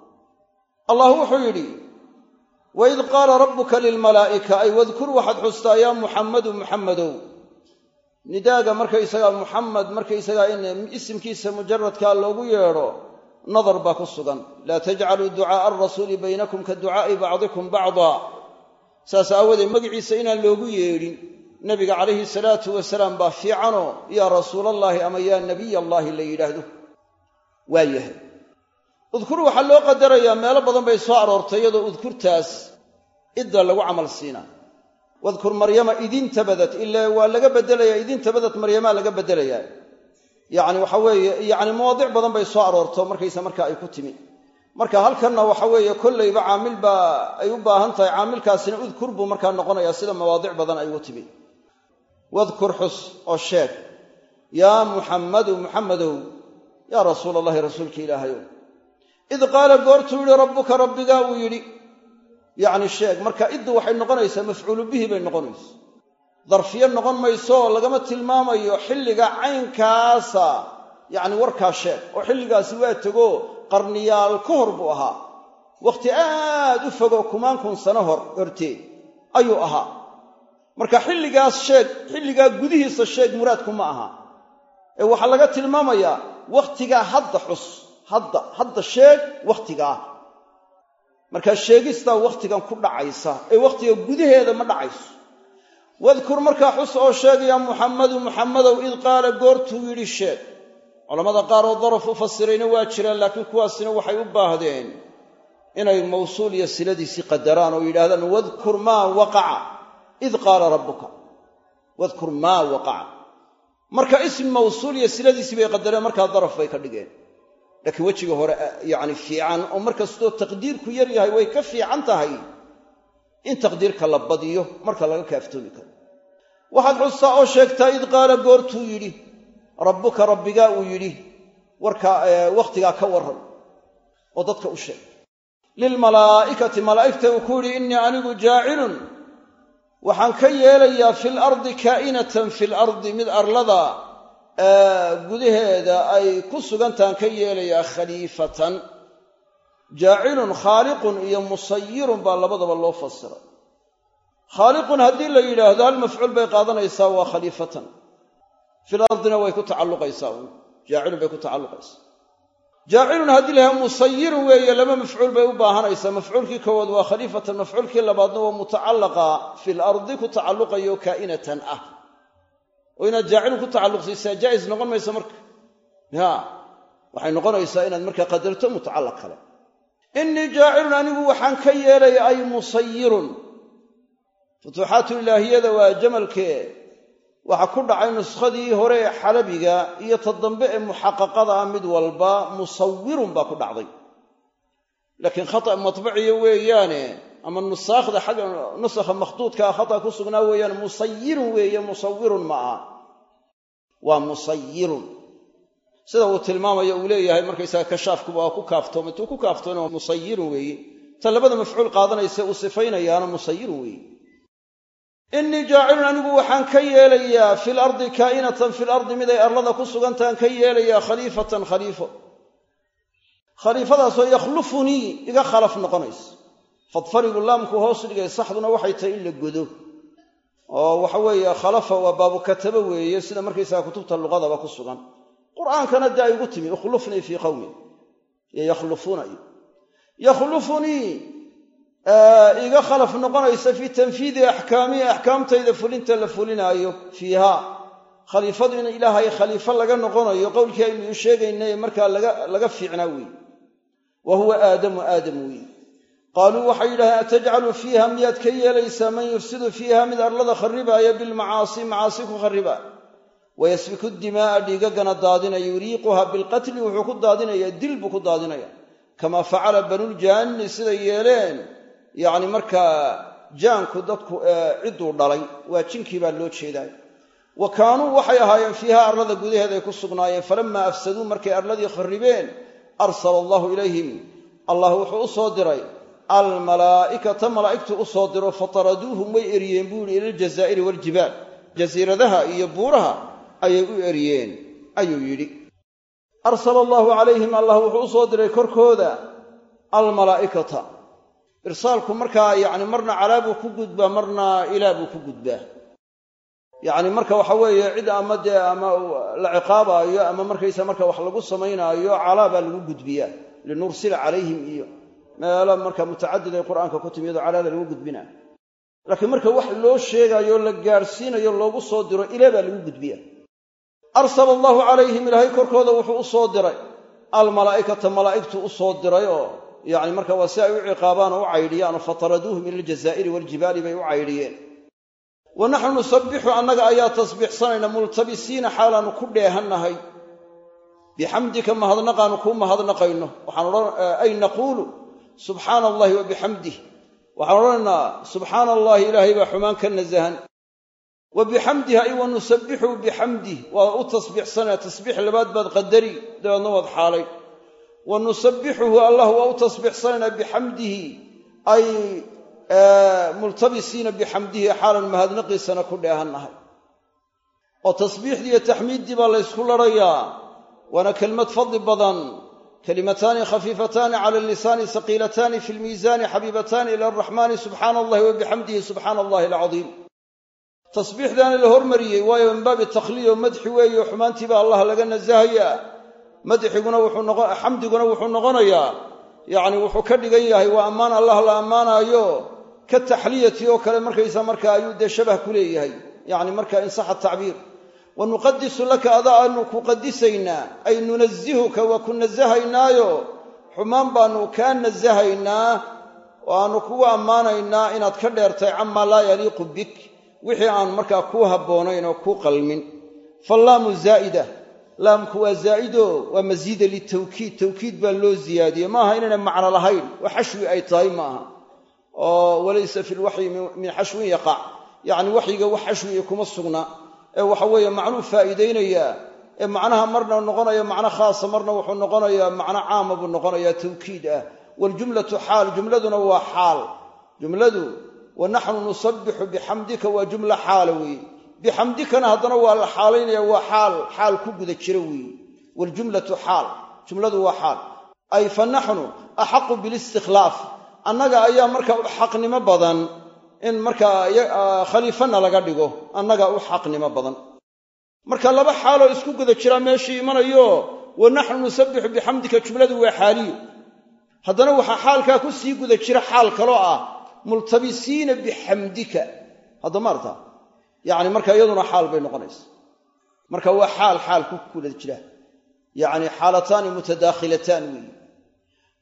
allah wuxuu yidhi waid qaala rabbuka lilmalaa'ika ay wadkur waxaad xustaa yaa muxammadu muxammadow nidaaga markaysagaa muxamed markaysagaa in isimkiisa mujaradkaa loogu yeedho nadar baa ku sugan. Laa tajcaluu ducaa'a alrasuuli baynakum ka ducaa'i bacdikum bacda saas aawadeed magiciisa inaan loogu yeedhin nebiga calayhi salaatu wasalaam baa fiicanoo yaa rasuulallaahi ama yaa nebiy allaahi la yidhaahdo. Waa yahay. Udkur waxaa loo qadarayaa meelo badan bay soo aroortay iyadoo udkurtaas idda lagu camal siinaa. Wadkur maryama idintabadat ilaa waa laga beddelayaa idintabadat maryamaa laga beddelayaa yacni waxa weeye yacni mawaadic badan bay soo aroorto markaysa marka ay ku timi marka halkanna waxa weeye kollayba caamil baa ay u baahan tahay. Caamilkaasina udkur buu markaa noqonayaa sida mawaadic badan ay ugu timi. Wadkur xus oo sheeg yaa muxammadu muxammadow yaa rasuula allahi rasuulka ilaahayow. Id qaala goortuu yidhi rabbuka rabbigaa uu yidhi. Yacni sheeg marka iddu waxay noqonaysaa mafcuulu bihi bay noqonaysa darfiyo noqon mayso lagama tilmaamayo xilliga caynkaasa. Yacni warkaa sheeg oo xilligaasi waa tego qarniyaal ka hor buu ahaa. Wakhti aad u fogo kumaan kun sano hor horteed ayuu ahaa. Marka xilligaas sheeg xilligaa gudihiisa sheeg muraadku ma aha. Ee waxaa laga tilmaamayaa wakhtigaa hadda xus hadda hadda sheeg wakhtigaa markaa sheegistaa wakhtigan ku dhacaysa ee wakhtiga gudaheeda ma dhacayso. Wadkur markaa xus oo sheeg yaa muxammadu muxammadow id qaala goortuu yidhi sheeg culammada qaar oo daraf u fasirayna waa jiraan laakiin kuwaasina waxay u baahdeen inay mawsuul iyo siladiisii qadaraan oo yidhahdaan wadkur maa waqaca id qaala rabbuka. Wadkur maa waqaca. Marka ism mawsuul iyo siladiisii bay qadareen markaa daraf bay ka dhigeen. Laakiin wejiga hore yacni fiican oo mar kastoo taqdiirku yar yahay way ka fiican tahay in taqdiirka la badiyo marka laga kaaftoomi karo. Waxaad xustaa oo sheegtaa id qaala goortuu yidhi rabbuka rabbigaa uu yidhi warkaa wakhtigaa ka warran oo dadka u sheeg lilmalaa'ikati malaa'igta uu ku yidhi innii anigu jaacilun waxaan ka yeelayaa fil ardi kaa'inatan fil ardi mid arlada gudaheeda ay ku sugantahan ka yeelayaa khaliifatan. Jaacilun khaaliqun iyo musayirun baa labadaba loo fasiray khaaliqun haddii la yidhaahdo hal mafcuul bay qaadanaysaa waa khaliifatan fil way ku tacalluqaysaa uun jaacilun bay ku tacalluqaysaa. Jaacilun haddii la musayirun weeye laba mafcuul bay u baahanaysaa. Mafcuulkii koowaad waa khaliifatan mafcuulkii labaadna waa mutacallaqa fil ardi ku tacalluqayo kaa'inatan ah. Oo inaad jaacilun ku tacalluqsiisaa jaa'is noqon mayso marka. Ya waxay noqonaysaa inaad markaa qadarto mutacallaq kale. Innii jaacilun anigu waxaan ka yeelaya ay musayirun futuuxaatulilaahiyada waa jamalkee waxaa ku dhacay nuskhadii hore ee xalabiga iyo ta dambe ee muxaqaqada ah mid walba musawirun baa ku dhacday. Laakiin khata matbaciya weeyaane ama nusaakhda xagga nusakha makhduudkaa khata ku sugnaa weeyaane musayirun weeye musawirun ma aha. Waa musayirun sida uu tilmaamayo uu leeyahay markaysaga kashaafkuba waa ku kaaftoomay tuu ku kaaftoona waa musayirun weeye. Ta labada mafcuul qaadanaysa uu sifaynayaana musayirun weeye innii jaacilun anigu waxaan ka yeelayaa fil ardi kaa'inatan fil ardi mid ay arlada ku sugantahan ka yeelayaa khaliifatan khaliifo. Khaliifadaasoo yakhlufunii iga khalaf noqonayso fadfarigu laamku hoos dhigay saxduna waxay tahay in la godo. Oo waxa weeye khalafa waa baabu kataba weeye sida markaysaga kutubta luqadaba ku sugan. Qur'aankana dee ay ugu timi ikhlufnii fii qawmi yakhlufuuna yakhlufunii iga khalaf noqonaysa fii tanfiidi axkaamihi axkaamtayda fulinta la fulinaayo fiiha. Khaliifadu in ilaahay khaliifo laga noqonayo qowlkii aynu sheegaynay markaa laga fiicnaa weeye wa huwa aadamu aadam weeye qaaluu waxay yidhahdeen atajcalu fiiha miyaad ka yeelaysaa man yufsidu fiiha mid arlada kharibaaya bilmacaasi macaasi ku khariba wayasfiku dimaa'a dhiigagana daadinaya yuriiquha bilqatli wuxuu ku daadinaya dil buu ku daadinaya. Kamaa facala banuljaanni siday yeeleen yacni markaa jaanku dadku cidduu dhalay waa jinkii baa loo jeedaay wa kaanuu waxay ahaayeen fiiha arlada gudaheeday ku sugnaayeen falamaa afsaduu markay arladii kharribeen arsala allahu ilayhim. Allah wuxuu u soo diray almalaa'ikata malaa'igtu u soo diro fataraduuhum way eriyeen buu yihi ila aljazaa'iri waaljibaal jasiiradaha iyo buuraha ayay u eriyeen ayuu yidhi. Arsala allaahu calayhim allah wuxuu u soo diray korkooda almalaa'ikata irsaalku markaa yacni marna calaa buu ku gudbaa marna ilaa buu ku gudbaa. Yacni marka waxa weeye cid ama dee ama la ciqaabaayo ama markaysa marka wax lagu samaynaayo calaa baa lagu gudbiyaa. Linursila calayhim iyo meelo marka mutacadid ay qur'aanka ku timi iyadoo calaada lagu gudbinaa. Laakiin marka wax loo sheegaayo la gaadhsiinayo loogu soo diro ilaa baa lagu gudbiya arsala allahu calayhim ilaahay korkooda wuxuu u soo diray. Almalaa'ikata malaa'igtu u soo diray oo yacni marka waa si ay u ciqaabaan oo u caydhiyaan oo fataraduuhum ila aljazaa'iri waaljibaali bay u caydhiyeen. Wa naxnu nusabbixu annaga ayaa tasbiixsanayna multabisiina xaalaannu ku dheehannahay. Bixamdika mahadnaqaannu kuu mahadnaqayno waxaan odhan ay naquulu? Subxaana allahi wa bixamdih waxaan odhanaynaa subxaana allahi ilaahay baa xumaan ka nasahan. Wa bixamdihi ay wa nusabbixu bixamdih waa u tasbiixsanaya tasbiix labaad baad qadari dabeedna waad xaalay wa nusabbixuhu allah waa u tasbiixsanaynaa bixamdihi ay multabisiina bixamdihi xaalan mahadnaqiisana ku dheehannahay oo tasbiixdii iyo taxmiiddii baa laysku larayaa waana kelmad fadli badan kalimataani khafiifataani cala lisaani saqiilataani fi lmiisaani xabiibataani ila araxmaani subxaana allahi wa bixamdihi subxaana allahi alcadiim. Tasbiixdaana la hormariyey waayo min baabi takhliil oo madxi weeye xumaantiiba allah laga nasahayaa madxiguna xamdiguna wuxuu noqonayaa yacni wuxuu ka dhigan yahay waa ammaan allah la ammaanaayo. Ka taxliyati oo kale markaysa marka ayuu dee shabah ku leeyahay yacni marka insaxa tacbiir. Wa nuqadisu laka adaa aanu ku qadisaynaa ay nunazihuka waa ku nasahaynaayo xumaan baanu kaa nasahaynaa oo aanu kugu ammaanaynaa inaad ka dheertay camaa laa yaliiqu bik. Wixii aan markaa kuu habboonayn oo kuu qalmin. Fallaamu zaa'ida laamku waa zaa'ido waa masiida litawkiid tawkiid baa loo ziyaadiyey. Maaha inayna macno lahayn. Oo xashwi ay tahay maaha oo walaysa fi lwaxyi min xashwin yaqac yacni waxyiga wax xashwiya kuma sugna. Ee waxa weeye macnuu faa'iidaynayaa ee macnaha marna noqonaya macno khaasa marna wuxuu noqonayaa macno caama buu noqonayaa tawkiid ah. Waljumlatu xaal jumladuna waa xaal. Jumladu wa naxnu nusabbixu bixamdika waa jumla xaala weeye bixamdikana haddana waa la xaalaynaya waa xaal xaal ku guda jira weeye. Waljumlatu xaal jumladu waa xaal. Ay fa naxnu axaqu bilistikhlaaf annaga ayaa markaa u xaqnimo badan in markaa khaliifana laga dhigo annaga u xaqnimo badan. Marka laba xaaloo isku guda jiraa meeshii imanayo wa naxnu nusabbixu bixamdika jumladu waa xaaliyo haddana waxaa xaalkaa ku sii guda jira xaal kaloo ah multabisiina bixamdika yacni marka iyaduna xaal bay noqonaysa. Marka waa xaal xaal ku kula jira. Yacni xaalataani mutadaakhilataan weeye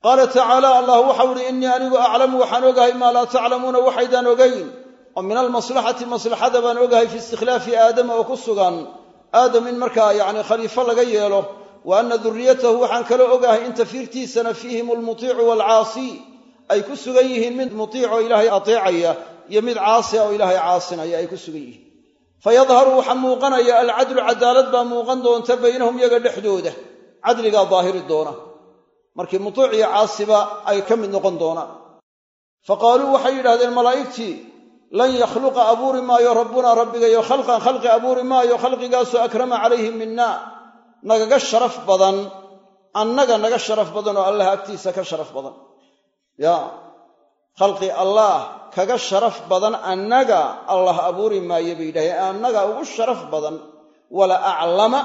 qaala tacaala allah waxau uhi innii anigu aclamu waxaan ogahay maa laa taclamuuna waxaydaan ogayn. Oo min almaslaxati maslaxada baan ogahay fi istikhlaafi aadama oo ku sugan. Aadam in markaa yacni khaliifo laga yeelo wa anna duriyatahu waxaan kaloo ogahay in tafiirtiisana fiihim almutiicu waalcaasi ay ku sugan yihiin mid mutiic oo ilaahay ateecaya iyo mid caasi oo ilaahay caasinaya ay ku sugan yihiin fayadharu waxaa muuqanaya alcadlu cadaalad baa muuqan doonta baynahum iyaga dhexdooda cadligaa daahiri doona markii mutuuc iyo caasiba ay ka mid noqon doonaan fa qaaluu waxay yidhahdeen malaa'igtii lan yakhluqa abuuri maayo rabbunaa rabbigayo khalqan khalqi abuuri maayo khalqigaasoo akrama calayhim minna nagaga sharaf badan annaga naga sharaf badan oo allah agtiisa ka sharaf badan ya khalqi allaah kaga sharaf badan annaga allah abuuri maayo bay yidhahdeen. Annaga ugu sharaf badan wala aclama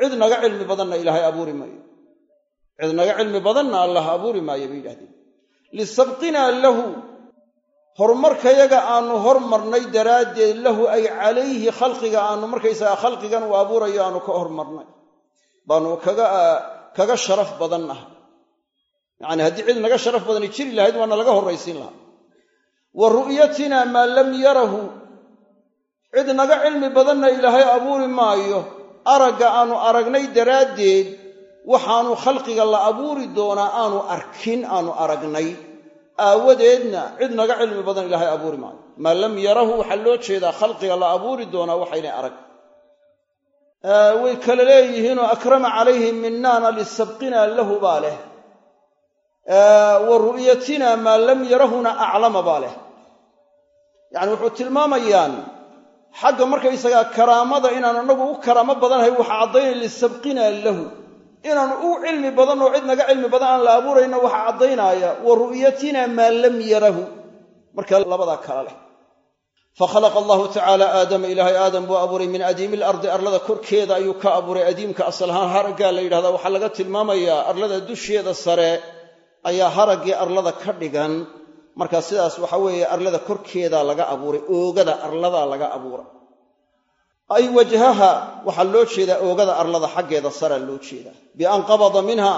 cid naga cilmi badanna ilaahay abuuri maayo. Cid naga cilmi badanna allah abuuri maayo bay yidhahdeen. Lisabqinaa lahu horumarkayaga aanu hormarnay daraaddeed lahu ay calayhi khalqiga aanu markaysaga khalqigan uu abuurayo aanu ka hormarnay. Baanu kaga sharaf badannahay yacni haddii cid naga sharaf badani jiri lahayd waana laga horraysiin lahaa. Wa ru'yatina maa lam yarahu. Cid naga cilmi badanna ilaahay abuuri maayo aragga aanu aragnay daraaddeed waxaanu khalqiga la abuuri doonaa aanu arkin aanu aragnay. Aawadeedna cid naga cilmi badan ilaahay abuuri maayo. Maa lam yarahu waxaa loo jeedaa khalqiga la abuuri doonaa waxaynay arag. Way kala leeyihiinoo akrama calayhim minnaana lisabqina lahu baa leh wa ru'yatina maa lam yarahuna aclama baa leh. Yacni wuxuu tilmaamayaan xagga markaysagaa karaamada inaan anagu u karaamo badanahay waxa caddaynaya lisabqina lahu. Inaanu u cilmi badan oo cid naga cilmi badan aan la abuurayna waxaa caddaynaya wa ru'yatina maa lam yarahu. Marka labadaa kala leh. Fakhalaqa allahu tacaala aadama ilaahay aadam buu abuuray min adiimi ilardi arlada korkeeda ayuu ka abuuray adiimka asal ahaan haraggaa la yidhahdaa. Waxaa laga tilmaamayaa arlada dusheeda sare ayaa haraggii arlada ka dhigan. Marka sidaas waxa weeye arlada korkeeda laga abuuray oogada arladaa laga abuuray ay wajhaha waxaa loo jeedaa oogada arlada xaggeeda saraa loo jeedaa. Bian qabada minha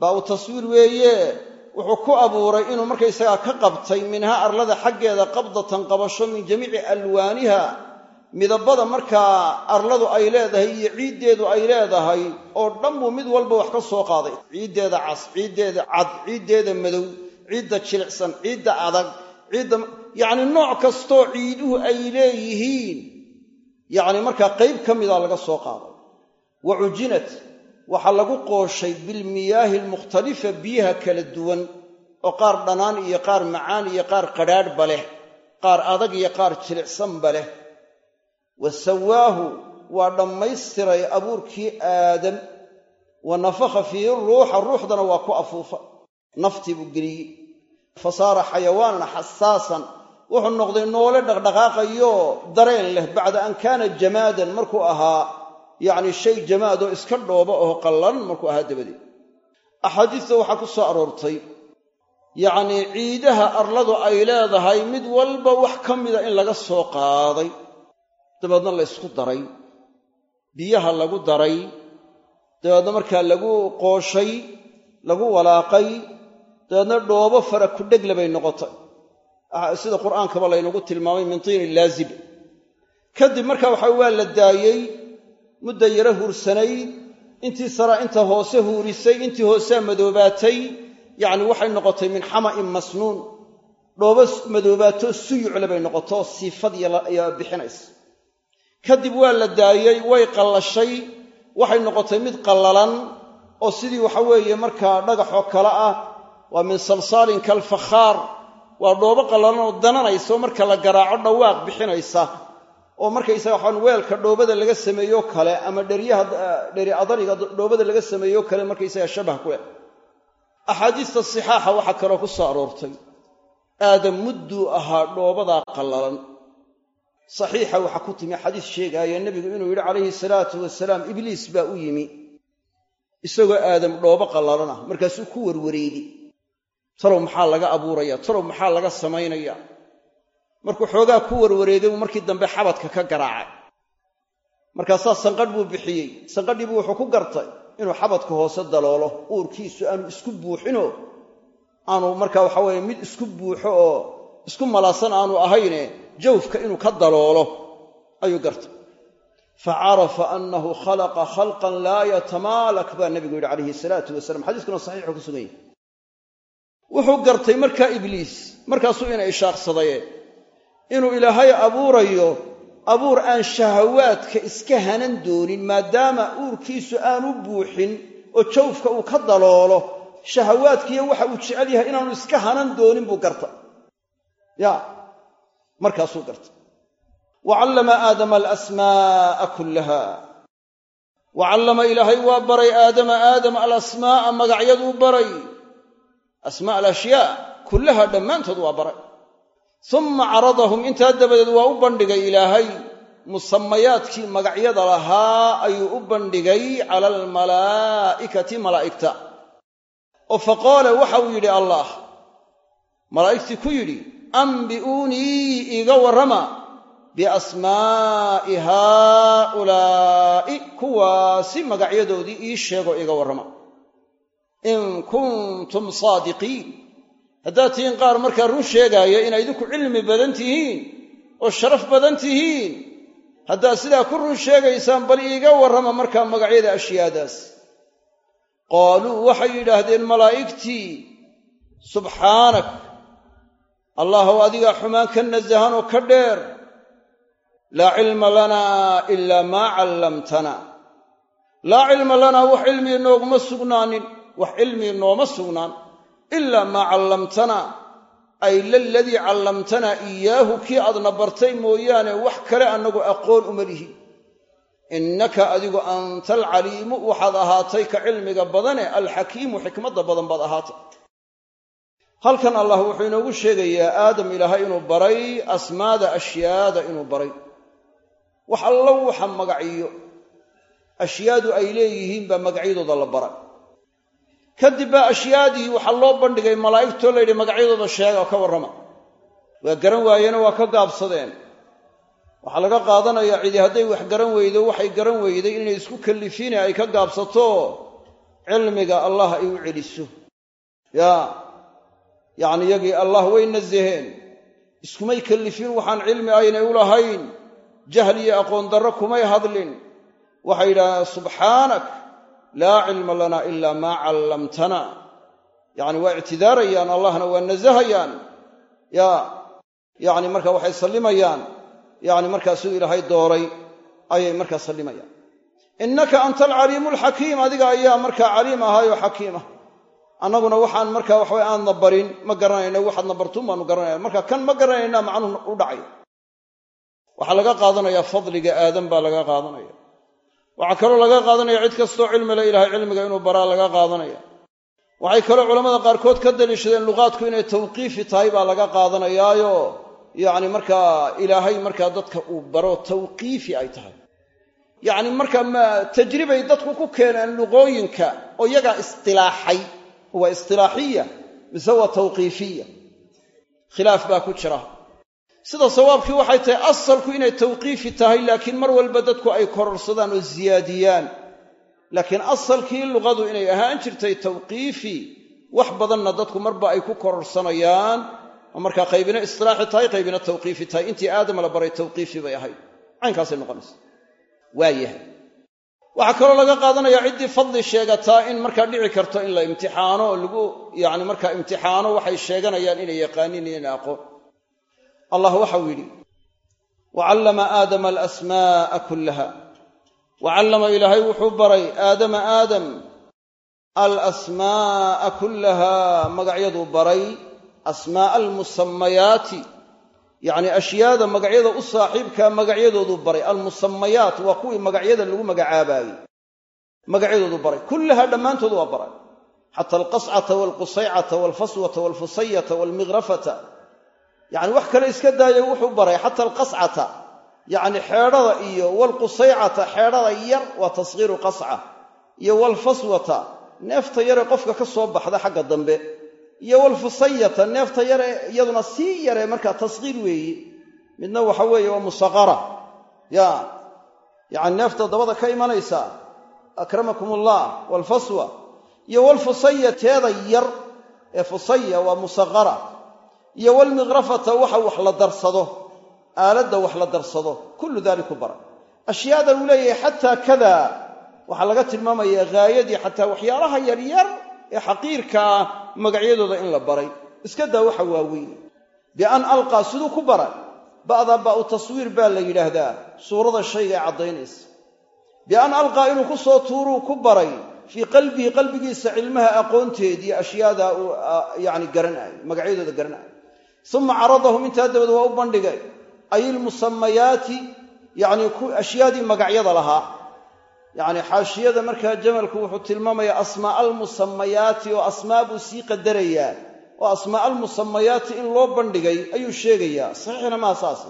baa uu taswiir weeye wuxuu ku abuuray inuu markaysagaa ka qabtay minhaa arlada xaggeeda qabdatan qabasho min jamiici alwaaniha midabada markaa arladu ay leedahay iyo ciiddeedu ay leedahay oo dhan buu mid walba wax ka soo qaaday. Ciiddeeda cas ciiddeeda cad ciiddeeda madow ciidda jilicsan ciidda adag ciidda yacni nooc kastoo ciiduhu ay leeyihiin. Yacni markaa qayb ka mida laga soo qaaday. Wa cujinat waxaa lagu qooshay bilmiyaahi almukhtalifa biyaha kala duwan oo qaar dhanaan iyo qaar macaan iyo qaar qadhaadhba leh qaar adag iyo qaar jilicsanba leh wa sawaahu waa dhammaystiray abuurkii aadam wa nafakha fiihi ruuxa ruuxdana waa ku afuufa. Naftii buu geliyey. Fa saara xayawaanan xasaasan. Wuxuu noqday noole dhaqdhaqaaqayo dareen leh bacda an kaana jamaadan markuu ahaa yacni shay jamaadoo iska dhooba oo qallan markuu ahaa dabadeed axaadiista waxaa ku soo aroortay yacnii ciidaha arladu ay leedahay mid walba wax ka mida in laga soo qaaday dabeedna la ysku daray biyaha lagu daray dabeedna markaa lagu qooshay lagu walaaqay dabeedna dhoobo fara kudhegle bay noqotay. Sida qur'aankaba laynagu tilmaamay min tiini laazib. Kadib marka waxa waa la daayey mudda yaro huursanayd intii sara inta hoose huurisay intii hoosea madoobaatay yacni waxay noqotay min xama'in masnuun. Dhoobo madoobaatoo suyucle bay noqoto siifad iyo bixinaysa kadib waa la daayey way qallashay waxay noqotay mid qallalan oo sidii waxa weeye markaa dhagaxoo kale ah waa min salsaalin kalfakhaar waa dhoobo qallalan oo dananaysa oo marka la garaaco dhawaaq bixinaysa oo markaysaga waxaan weelka dhoobada laga sameeyo kale ama dheryaha dheri adariga dhoobada laga sameeyo kale markaysaga shabah ku eg axaadiista sixaaxa waxaa kaloo ku soo aroortay. Aadam mudduu ahaa dhoobadaa qallalan saxiixa waxaa ku timi xadiis sheegaaya nebigu inuu yidhi calayhi salaatu wasalaam ibliis baa u yimi isagoo aadam dhoobo qallalan ah markaasuu ku warwareegi. Talow maxaa laga abuuraya? Talow maxaa laga samaynaya? Markuu xoogaa ku warwareegay buu markii dambe xabadka ka garaacay. Markaasaa sanqadh buu bixiyey. Sanqadhiibuu wuxuu ku gartay inuu xabadka hoose daloolo uurkiisu aanu isku buuxinoo aanu markaa waxa weeye mid isku buuxo oo isku malaasan aanu ahayne jawfka inuu ka daloolo ayuu gartay. Fa carafa annahu khalaqa khalqan laa yatamaalak baa nebigu yidhi calayhi salaatu wasalam xadiiskuna saxiixu ku sugan yahy wuxuu gartay markaa ibliis markaasuu ina ishaaqsadaye inuu ilaahay abuurayo abuur aan shahawaadka iska hanan doonin maadaama uurkiisu aanu buuxin oo jawfka uu ka daloolo shahawaadkiiyo waxa uu jecel yahay inaanu iska hanan doonin buu garta ya markaasuu gartay. Wa callama aadama alasmaa'a kullaha. Wa callama ilaahay waa baray aadama aadam alasmaa'a magacyaduu baray. Asmaa alashyaa kullaha dhammaantood waa baray. Summa caradahum intaa dabadeed waa u bandhigay ilaahay. Musamayaadkii magacyada lahaa ayuu u bandhigay cala almalaa'ikati malaa'igta. Oo faqaala waxa uu yidhi allah malaa'igtii ku yidhi ambi'uunii iiga warrama biasmaa'i haaulaa'i kuwaasi magacyadoodii ii sheego iiga warrama in kuntum saadiqiin haddaad tihiin qaar markaa run sheegaaya inay idinku cilmi badan tihiin oo sharaf badan tihiin haddaad sidaa ku run sheegaysaan bal iiga warrama markaa magacyada ashyaadaas qaaluu waxay yidhaahdeen malaa'igtii subxaanak allahow adigaa xumaan ka nasahan oo ka dheer. Laa cilma lanaa ilaa maa callamtana laa cilma lanaa wax cilmii nooguma sugnaanin wax cilmii nooma sugnaan. Ilaa maa callamtana ay laladii callamtanaa iyaahu kii aadna bartay mooyaane wax kale annagu aqoon uma lihi. Innaka adigu anta alcaliimu waxaad ahaatay ka cilmiga badane alxakiimu xikmadda badan baad ahaatay halkan allah wuxuu inoogu sheegayaa aadam ilaahay inuu baray asmaada ashyaada inuu baray. Wax allo waxa magacyo. Ashyaadu ay leeyihiin baa magacyadooda la bara kadib baa ashyaadii waxaa loo bandhigay malaa'igtoo layidhi magacyadooda sheega oo ka warrama. Waa garan waayeeno waa ka gaabsadeen. Waxaa laga qaadanayaa cidi hadday wax garan weydo waxay garan weyday inay isku kallifiine ay ka gaabsato. Cilmiga allah ay u celiso. Yaa yacni yagii allah way nasaheen iskumay kallifiin waxaan cilmi aynay u lahayn. Jahli iyo aqoon darro kumay hadlin. Waxay yidhahdeen subxaanak laa cilma lana ila maa callamtana yacni waa ictidaarayaan allahna waa nasahayaan ya yacni marka waxay sallimayaan. Yacni markaasuu ilaahay dooray ayay markaa sallimayaan. Innaka anta alcaliimu alxakiim adiga ayaa markaa caliim ahaayoo xakiim ah annaguna waxaan markaa waxaway aanna barin ma garanayna waxaadna bartuun baanu garanayna marka kan ma garanaynaa macnuhu u dhacay. Waxaa laga qaadanayaa fadliga aadam baa laga qaadanaya. Waxaa kaloo laga qaadanaya cid kastoo cilmi le ilahay cilmiga inuu baraa laga qaadanaya. Waxay kaloo culammada qaarkood ka daliishadeen luqaadku inay tawqiifi tahay baa laga qaadanayaayo. Yacni markaa ilaahay markaa dadka uu baro tawqiifi ay tahay. Yacni markaa ma tajribay dadku ku keeneen luqooyinka oo yagaa istilaaxay waa istilaaxiya mise waa tawqiifiya. Khilaaf baa ku jira. Sida sawaabkii waxay tahay asalku inay tawqiifi tahay laakiin mar walba dadku ay kororsadaan oo siyaadiyaan laakiin asalkii luqadu inay ahaan jirtay tawqiifi wax badanna dadku marba ay ku kororsanayaan oo markaa qaybina istilaaxi tahay qaybina tawqiifi tahay. Intii aadam la baray tawqiifi bay ahayd. Caynkaasay noqonaysa waxaa kaloo laga qaadanaya ciddii fadli sheegataa in markaa dhici karto in la imtixaano oo lagu yacni markaa imtixaano waxay sheeganayaan inay yaqaaniin iyo inay aqoon allah waxau yidhi wa callama aadama alasmaa'a kullaha. Wa callama ilaahay wuxuu baray aadama aadam alasmaa'a kullaha. Magacyaduu baray asmaa'a almusamayaati yacni ashyaada magacyada u saaxiibkaa magacyadooduu baray. Almusamayaat waa kuwii magacyada lagu magacaabaayey magacyadoodu baray. Kullaha dhammaantood waa baray. Xata alqascata waalqusaycata waalfaswata waalfusayata waalmigrafata yacni wax kale iska daaya wuxuu baray. Xata alqascata yacni xeedhada iyo waalqusaycata xeedhada yar waa tasghiiru qasca iyo waalfaswata neefta yare qofka ka soo baxda xagga dambe iyo walfusayata neefta yare iyaduna sii yare markaa tasghiir weeye midna waxa weeye waa musaqara. Ya yacani neefta dabada ka imanaysa akramakum ullah waalfaswa iyo walfusaya teeda yar ee fusaya waa musaqara. Iyo walmiqrafata waxa wax la darsado aaladda wax la darsado. Kullu dalik ku bara. Ashyaada uu leeyahay xataa kada waxaa laga tilmaamayaa haayadii xataa waxyaalaha yaryar ee xaqiirka ah magacyadooda in la baray. Iska daa waxa waaweyn. Bian alqaa siduu ku bara ba'daa ba'u taswiir baa la yidhaahdaa suurada shayga ee caddaynaysa. Bian alqaa inuu ku soo tuuruu ku baray fii qalbihi qalbigiisa cilmaha aqoonteedii ashyaada uu yani garanaayo magacyadooda garanaayo uma caradahum intaa dabaed waa u bandhigay. Ay ilmusamayaati yacni ashyaadii magacyada lahaa yacni xaashiyada markaa jamalku wuxuu tilmaamayaa asmaa almusamayaati oo asmaa buu sii qadarayaa. Oo asmaa almusamayaati in loo bandhigay ayuu sheegayaa. Saxiixna maa saase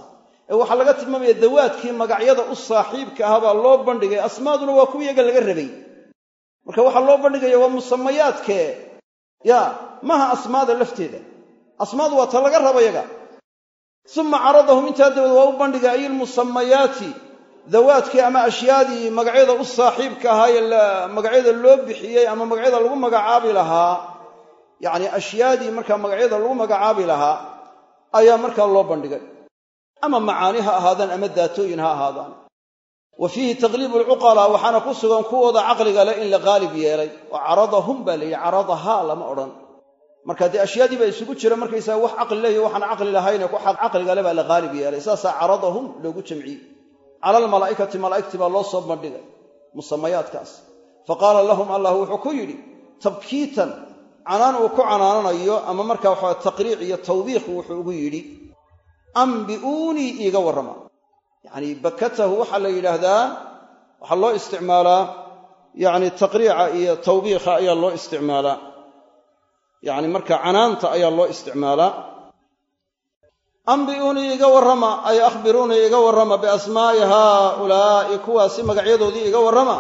ee waxaa laga tilmaamaya dawaadkii magacyada u saaxiibka ahaa baa loo bandhigay. Asmaaduna waa kuwa iyaga laga rabay. Marka waxaa loo bandhigaya waa musamayaadkee ya maha asmaada lafteeda. Asmaadu waa ta laga raba yaga uma caradahum intaa dabaed waa u bandhigay ay ilmusamayaati dawaadkii ama ashyaadii magacyada u saaxiibka ahaa ee magacyada loo bixiyey ama magacyada lagu magacaabi lahaa yacni ashyaadii markaa magacyada lagu magacaabi lahaa ayaa markaa loo bandhigay. Ama macaani ha ahaadaan ama daatooyin ha ahaadaan. Wa fiihi taqliibu alcuqalaa waxaana ku sugan kuwooda caqliga leh in la qaalib yeelay. Oo caradahum baa la yidhi caradahaa lama odhan. Marka dee ashyaadii baa isugu jira markaysaga wax caqli leeyo waxaan caqli lahayne ku caqliga le baa la qaalib yeelay. Saasaa caradahum loogu jamciyey cala almalaa'ikati malaa'igtii baa loo soo bandhigay musamayaadkaas. Fa qaala lahum allah wuxuu ku yidhi tabkiitan canaan uu ku canaananayo ama markaa waxaa taqriic iyo tawbiiq wuxuu ugu yidhi ambi'uunii iiga warrama. Yacni bakatahu waxaa la yidhaahdaa waxaa loo isticmaalaa yacni taqriica iyo tawbiiqa ayaa loo isticmaalaa. Yacni marka canaanta ayaa loo isticmaalaa ambi'uunii iga warrama ay akhbiruunii iga warrama biasmaa'i haaulaa'i kuwaasi magacyadoodii iga warrama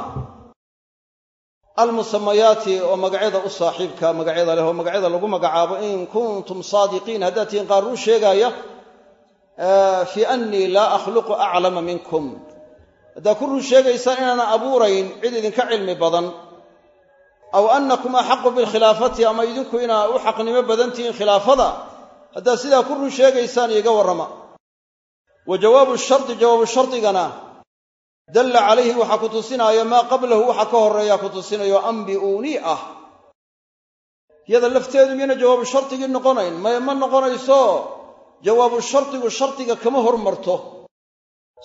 almusamayaati oo magacyada u saaxiibka magacyada leh oo magacyada lagu magacaabo in kuntum saadiqiin haddaad tihiin qaar ruu sheegaaya fii annii laa akhluqu aclama minkum haddaad ku run sheegaysaan inaanan abuurayn cid idinka cilmi badan aw annakum axaqu bilkhilaafati ama idinku inaa u xaqnimo badan khilaafada haddaad sidaa ku run sheegaysaan iiga warrama. Wa jawaabu shardi jawaabu shardigana dalla calayhi waxaa ku tusinaayo maa qablahu waxa ka horreeyaa ku tusinayo ambi'uunii ah. Yada lafteedu miyana jawaabu shardigii noqonayn? Maye ma noqonayso jawaabu shardigu shardiga kama hormarto.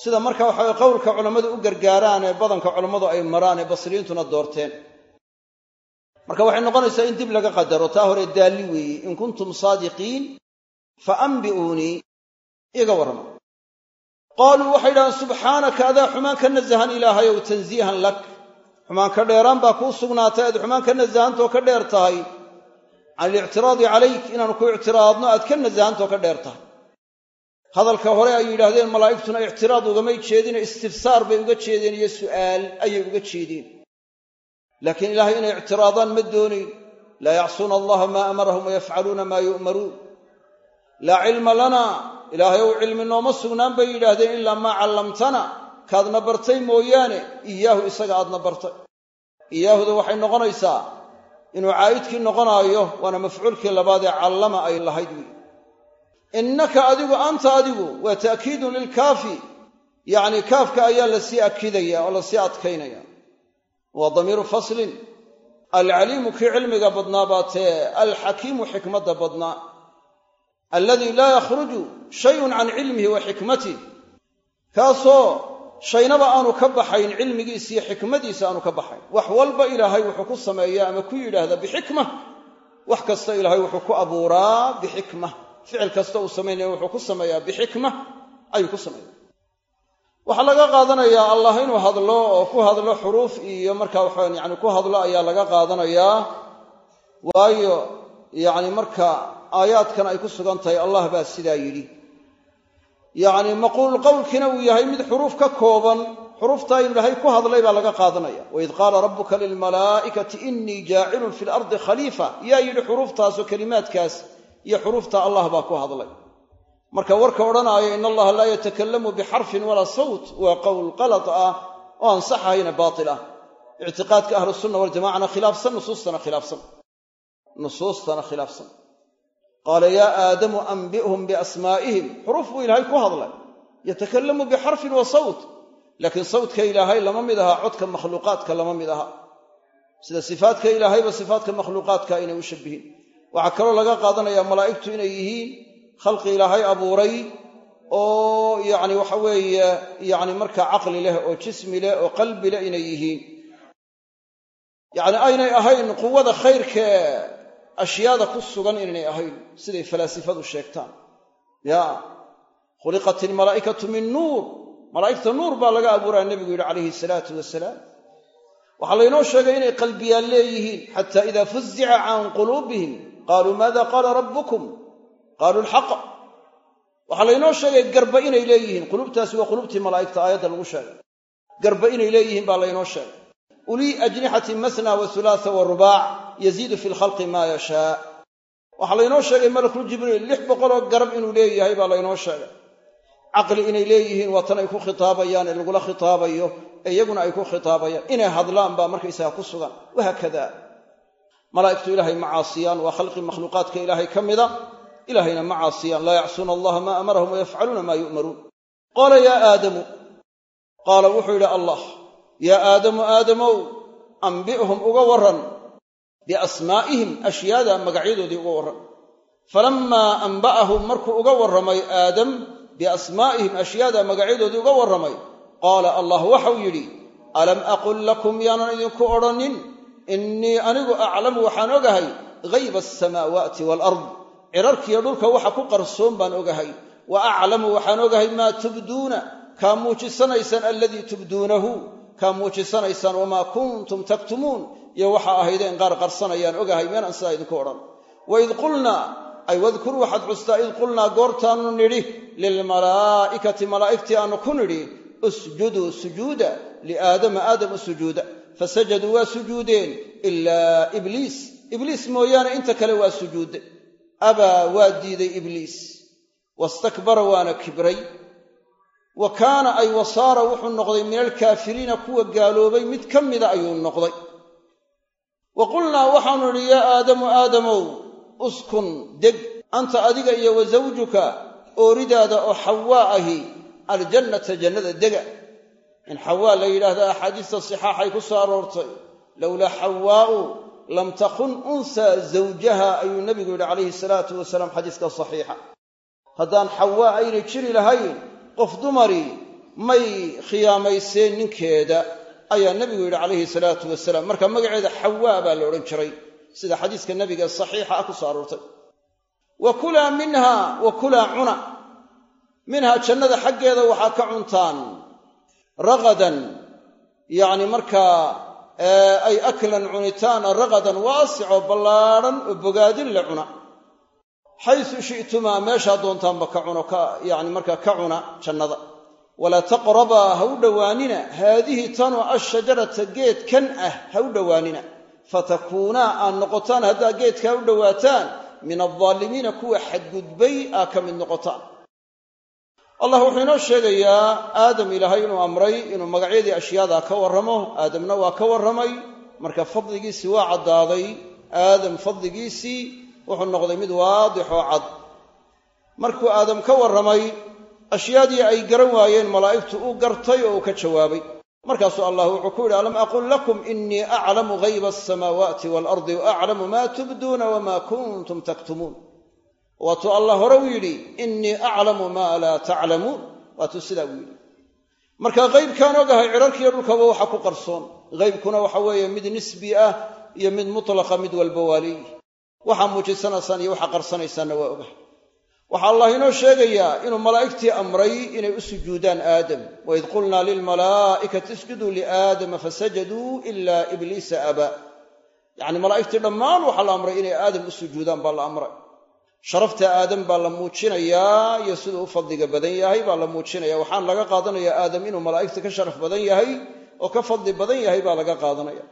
Sida marka waxaway qowlka culammadu u gargaaraan ee badanka culammadu ay maraan ee basriyiintuna doorteen. Marka waxay noqonaysaa in dib laga qadaro taa hore daalli weeye in kuntum saadiqiin fa ambi'uunii iga warrama qaaluu waxay yidhahdeen subxaanaka adaa xumaan ka nasahan ilaahayow tansiihan lak xumaan ka dheeraan baa kuu sugnaatay aad xumaan ka nasahantoo ka dheer tahay can alictiraadi calayk inaanu ku ictiraadno aad ka nasahantoo ka dheer tahay hadalka hore ay yidhaahdeen malaa'igtuna ictiraad ugamay jeedine istifsaar bay uga jeedeen iyo su'aal ayay uga jeedeen laakiin ilaahay inay ictiraadaan ma doonayn laa yacsuuna allaha maa amarahum wayafcaluuna maa yu'maruun laa cilma lana ilaahay ow cilmi nooma sugnaan bay yidhaahdeen ilaa maa callamtana kaadna bartay mooyaane iyaahu isaga aadna bartay. Iyaahuda waxay noqonaysaa inuu caa'idkii noqonaayo waana mafcuulkii labaad ee callama ay lahayd wy innaka adigu anta adigu waa ta'kiidun lilkaafi yacni kaafka ayaa la sii akidaya oo la sii adkaynaya. Waa damiiru faslin alcaliimu kii cilmiga badnaa baa tee alxakiimu xikmadda badnaa alladii laa yakhruju shayun can cilmihi wa xikmatih kaasoo shaynaba aanu ka baxayn cilmigiisa iyo xikmadiisa aanu ka baxayn. Wax walba ilaahay wuxuu ku sameeyaa ama ku yidhaahdaa bixikma. Wax kasta ilaahay wuxuu ku abuuraa bixikma. Ficil kasta uu samaynaya wuxuu ku sameeyaa bixikma. Ayuu ku sameeya waxaa laga qaadanayaa allah inuu hadlo oo ku hadlo xuruuf iyo markaa waxaan yani ku hadlo ayaa laga qaadanayaa. Waayo yacni marka aayaadkan ay ku sugan tahay allah baa sidaa yidhi. Yacni maquul qowlkiina uu yahay mid xuruuf ka kooban xuruuftaa inu ilaahay ku hadlay baa laga qaadanaya. Waid qaala rabbuka lilmalaa'ikati innii jaacilun fi lardi khaliifa. Yaa yidhi xuruuftaasoo kelimaadkaas iyo xuruufta allah baa ku hadlay. Marka warka odhanaayo in allaha laa yatakallamu bixarfin walaa sawt waa qowl qalad ah oo ansaxahayna baatil ah. Ictiqaadka ahlusunna waljamacana khilaafsan nusuustana khilaafsan. Nusuustana khilaafsan qaala yaa aadamu anbi'hum biasmaa'ihim. Xuruuf buu ilaahay ku hadlay. Yatakalamu bixarfin wa sawt. Laakiin sawtka ilaahay lama mid aha codka makhluuqaadka lama mid aha. Sida sifaadka ilaahayba sifaadka makhluuqaadka inay u shabihin waxaa kaloo laga qaadanayaa malaa'igtu inay yihiin khalqi ilaahay abuuray oo yacni waxa weeye yacni markaa caqli leh oo jismi leh oo qalbi leh inay yihiin. Yacni aynay ahayn quwada khayrkee ashyaada ku sugan inaynay ahayn siday falaasifadu sheegtaan. Ya khuliqat ilmalaa'ikatu min nuur. Malaa'igta nuur baa laga abuuraa nebigu yidhi calayhi salaatu wasalaam waxaa laynoo sheegay inay qalbiyaan leeyihiin xata ida fuzica can quluubihim qaaluu maada qaala rabbukum? Qaaluu alxaq waxaa laynoo sheegay garba inay leeyihiin quluubtaasi waa quluubtii malaa'igta aayadda lagu sheegay. Garba inay leeyihiin baa laynoo sheegay. Ulii ajnixatin masna wa hulaatha wa rubaac yaziidu fi lkhalqi maa yashaa. Waxaa laynoo sheegay malakul jibriil lix boqoloo garab inuu leeyahay baa laynoo sheegay. Caqli inay leeyihiin waa tan ay ku khitaabayaan ee lagula khitaabayo ee iyaguna ay ku khitaabayaan. Inay hadlaan baa markaysaga ku sugan. Wahaakada malaa'igtu ilaahay ma caasiyaan waa khalqi makhluuqaadka ilaahay ka mida. Ilaahayna ma caasiyaan. Laa yacsuuna allaha maa amarahum wayafcaluuna maa yu'maruun. Qaala yaa aadamu. Qaala wuxuu yidhi allah yaa aadamu aadamow ambi'hum uga warran biasmaa'ihim ashyaada magacyadoodii uga warran. Falammaa anba'ahum markuu uga warramay aadam biasmaa'ihim ashyaada magacyadoodii uga warramay qaala allah waxau yidhi alam aqul lakum yaanan idinku odhanin? Innii anigu aclamu waxaan ogahay hayba asamaawaati waalard cirarkiiyo dhulka waxa ku qarsoon baan ogahay. Wa aclamu waxaan ogahay maa tubduuna kaa muujisanaysaan alladii tubduunahu kaa muujisanaysaan wamaa kuntum taktumuun iyo waxaa ahaydeen qaar qarsanayaan ogahay meenaan sidaa idinku odhan. Waid qulnaa ay wadkur waxaad xustaa id qulnaa goortaannu nidhi lilmalaa'ikati malaa'igtii aannu ku nidhi usjuduu sujuuda liaadama aadam u sujuuda. Fasajaduu waa sujuudeen ilaa ibliis. Ibliis mooyaane inta kale waa sujuudde. Abaa waa diiday ibliis. Wastakbara waana kibray. Wa kaana ay wasaara wuxuu noqday min alkaafiriina kuwa gaaloobay mid ka mida ayuu noqday wa qulnaa waxaanu idhi yaa aadamu aadamow uskun deg anta adiga iyo wa zawjuka ooridaada oo xawaa ahi aljannata jannada dega. In xawaa la yidhaahda axaadiista sixaaxay ku soo aroortay. Lowlaa xawaa'u lam takun unsaa zawjaha ayuu nebigu yidhi calayhi salaatu wasalaam xadiiska saxiixa. Haddaan xawaa aynay jiri lahayn qof dumari may khiyaamayseen ninkeeda ayaa nebigu yidhi calayhi salaatu wasalaam. Marka magaceeda xawaa baa la odhan jiray sida xadiiska nebiga saxiixa ah ku soo aroortay. Wa kulaa minha wa kulaa cuna. Minhaa jannada xaggeeda waxaa ka cuntaan ragadan yacni markaa ay aklan cunitaan ragadan waasicoo ballaadhan oo bogaadin la cuna. Xaysu shi'tumaa meeshaa doontaanba ka cuno yani markaa ka cuna jannada walaa taqrabaa ha u dhowaanina. Haadihi tanoo ashajarata geedkan ah ha u dhowaanina. Fatakuunaa aad noqotaan haddaa geedkaa u dhowaataan min aldaalimiina kuwa xadgudbay aa ka mid noqotaan. Allah wuxuu inoo sheegayaa aadam ilaahay inuu amray inuu magacyadii ashyaadaa ka warramo aadamna waa ka warramay. Marka fadligiisii waa caddaaday aadam fadligiisii wuxuu noqday mid waadix oo cad. Markuu aadam ka warramay ashyaadii ay garan waayeen malaa'igtu uu gartay oo uu ka jawaabay. Markaasuu allah wuxuu ku yidhi alam aqul lakum inii aclamu hayba alsamaawaati waalardi wa aclamu maa tubduuna wamaa kuntum taktumuun waatuu allah hore u yidhi innii aclamu maa laa taclamuun waatuu sidaa u yidhi. Marka haybkaan ogahay cidharkiiyo dhulkaba waxa ku qarsoon. Haybkuna waxa weeye mid nisbi ah iyo mid mutlaqa mid walba waa leeyihi waxaa muujisanaysaan iyo waxaa qarsanaysaanna waa ogahay waxaa allah inoo sheegayaa inuu malaa'igtii amray inay u sujuudaan aadam. Waid qulnaa lilmalaa'ikati isjuduu liaadama fasajaduu ilaa ibliisa abaa yacni malaa'igtii dhammaan waxaa la amray inay aadam u sujuudaan baa la amray. Sharafta aadam baa la muujinayaa iyo siduu u fadliga badan yahay baa la muujinaya. Waxaan laga qaadanayaa aadam inuu malaa'igta ka sharaf badan yahay oo ka fadli badan yahay baa laga qaadanaya.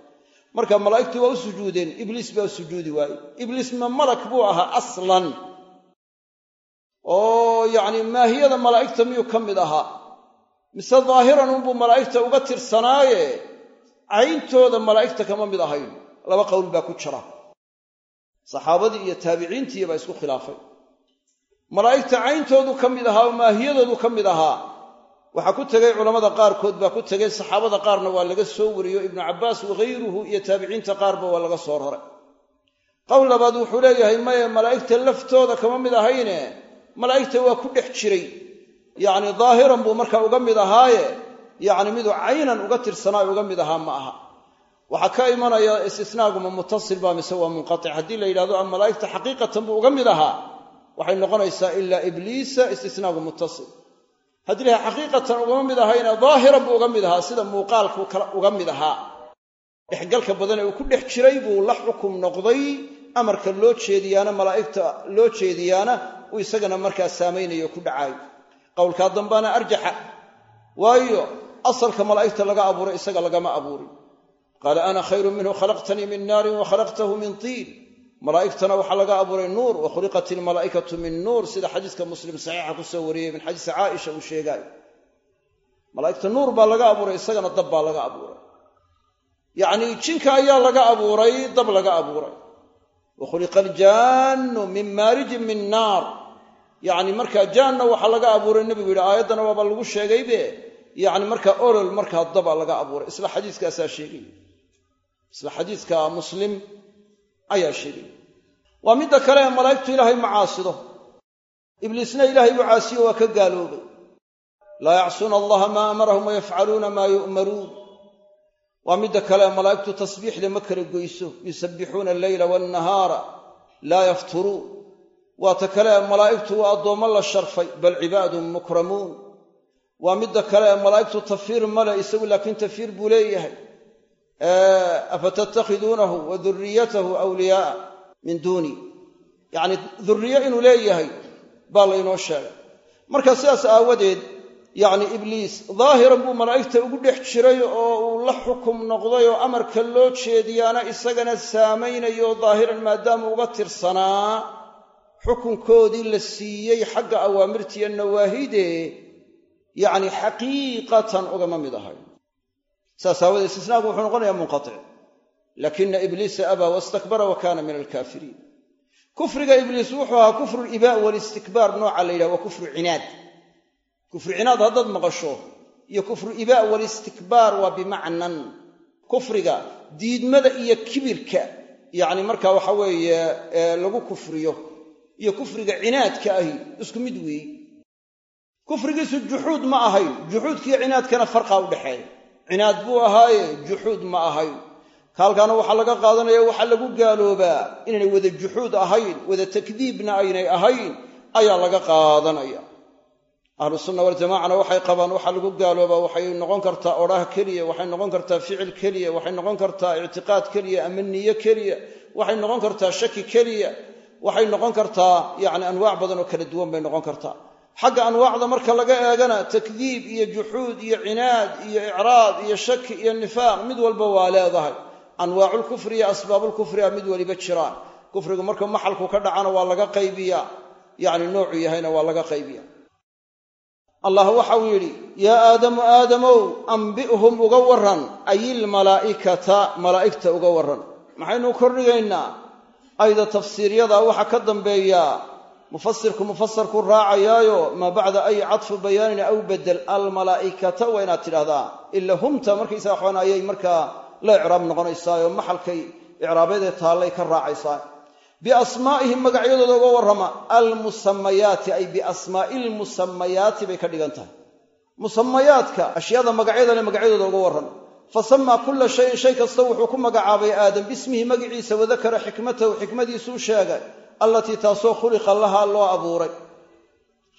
Marka malaa'igtii waa u sujuudeen ibliis baa sujuudi waayey. Ibliis ma malak buu ahaa aslan oo yacni maahiyada malaa'igta miyuu ka mid ahaa? Mise daahiran unbuu malaa'igta uga tirsanaaye? Cayntooda malaa'igta kama mid ahayn. Laba qowl baa ku jira. Saxaabadii iyo taabiciintii baa isku khilaafay. Malaa'igta cayntoodu ka mid ahaa oo maahiyadoodu ka mid ahaa. Waxaa ku tegay culammada qaarkood baa ku tegay saxaabada qaarna waa laga soo wariyo ibnu cabbaas waghayruhu iyo taabiciinta qaarba waa laga soo raray qowl labaad wuxuu leeyahay maye malaa'igta laftooda kama mid ahayne malaa'igta waa ku dhex jiray. Yacni daahiran buu markaa uga mid ahaaye. Yacni miduu caynan uga tirsanaa uga mid ahaa ma aha. Waxaa ka imanaya istisnaaguma mutasil baa mise waa munqatic haddii la yidhahdo a malaa'igta xaqiiqatan buu uga mid ahaa waxay noqonaysaa ilaa ibliisa istisnaagu mutasil haddii lahay xaqiiqatan ugama mid ahayna daahiran buu uga mid ahaa sida muuqaalku kale uga mid ahaa. Dhexgalka badan ee uu ku dhex jiray buu la xukum noqday. Amarka loo jeediyaana malaa'igta loo jeediyaana uu isagana markaa saamaynayo ku dhacaayo qowlkaa dambaana arjaxa. Waayo asalka malaa'igta laga abuuray isaga lagama abuurin. Qaala ana khayrun minhu khalaqtanii min naarin wa khalaqtahu min tiin. Malaa'igtana waxaa laga abuuray nuur wa khuliqat ilmalaa'ikatu min nuur sida xadiiska muslim saxiixa ku soo wariyey min xadiisi caaisha uu sheegaayo malaa'igta nuur baa laga abuuray isagana dab baa laga abuuray. Yacnii jinka ayaa laga abuuray dab laga abuuray. Wa khuliqa aljaannu min maarijin min naar yacni markaa jaanna waxaa laga abuuray nebigu yidhi aayaddana waaba lagu sheegaybe yacni markaa olol markaa daba laga abuuray. Isla xadiiskaasaa sheegay. Isla xadiiska muslim ayaa sheegay. Waa midda kale ee malaa'igtu ilaahay ma caasido. Ibliisna ilaahay buu caasiyo waa ka gaaloobay. Laa yacsuuna allaha maa amarahum wayafcaluuna maa yu'maruun. Waa midda kale ee malaa'igtu tasbiixda ma kala goyso. Yusabbixuuna alleyla waannahaara laa yafturuun waa ta kale malaa'igtu waa addoommo la sharfay bal cibaadun mukramuun. Waa midda kale malaa'igtu tafiir male isagu laakiin tafiir buu leeyahay. Afatattakhiduunahu wa duriyatahu awliyaaa min duuni. Yacni duriye inuu leeyahay baa laynoo sheegay. Marka sidaas aawadeed yacni ibliis daahiran buu malaa'igta ugu dhex jiray oo uu la xukum noqday oo amarka loo jeediyaana isagana saamaynayo daahiran maadaama uga tirsanaa xukunkoodii la siiyey xagga awaamirtiiyo nawaahide yacni xaqiiqatan ugama mid ahay saas aawadeed istisnaagu wuxuu noqonayaa munqatic laakina ibliisa abaa wastakbara wa kaana min alkaafiriin kufriga ibliis wuxuu ahaa kufru libaa walistikbaar nooca la yidhaha waa kufru cinaad. Kufru cinaad haddaad maqasho iyo kufru ibaa walistikbaar waa bimacnan. Kufriga diidmada iyo kibirka yacni marka waxa weeye lagu kufriyo iyo kufriga cinaadka ahi isku mid weeyi. Kufrigiisu juxuud ma ahayn. Juxuudkiiyo cinaadkana farqaa u dhexeeya. Cinaad buu ahaaye juxuud ma ahayn. Kaalkaana waxaa laga qaadanaya waxaa lagu gaaloobaa. Inaynay wada juxuud ahayn wada takdiibna aynay ahayn ayaa laga qaadanaya. Ahlu sunna waxay qabaan waxaa lagu gaaloobaa waxay noqon kartaa odhaah keliya waxay noqon kartaa ficil keliya waxay noqon kartaa ictiqaad keliya ama niyo keliya waxay noqon kartaa shaki keliya waxay noqon kartaa yacni anwaac badan oo kala duwan bay noqon kartaa. Xagga anwaacda marka laga eegana takdiib iyo juxuud iyo cinaad iyo icraad iyo shaki iyo nifaaq mid walba waa leedahay. Anwaaculkufri iyo asbaabulkufriga mid weliba jiraan. Kufrigu marka maxalku ka dhacana waa laga qaybiyaa. Yacni noocu yahayna waa laga qaybiya allah waxau yidhi yaa aadamu aadamow ambi'hum uga warran ayilmalaa'ikata malaa'igta uga warran. Maxaynu kordhigaynaa ayda tafsiiryada waxaa ka dambeeyaa mufasirku mufasarku raacayaayo maa bacda ay cadfu bayaanin aw bedel almalaa'ikata waa inaad tidhahdaa ila humta markaysaa waxaan ayay markaa la icraab noqonaysaayo maxalkay icraabeedee taallay ka raacaysaa. Biasmaa'ihim magacyadooda uga warrama almusamayaati ay biasmaa'i lmusamayaati bay ka dhigan tahay. Musamayaadka ashyaada magacyadale magacyadooda uga warrama fasamaa kulla shayin shay kasta wuxuu ku magacaabay aadam bismihi magiciisa wadakara xikmatahu xikmadiisuu sheegay allatii taasoo khuliqa lahaa loo abuuray.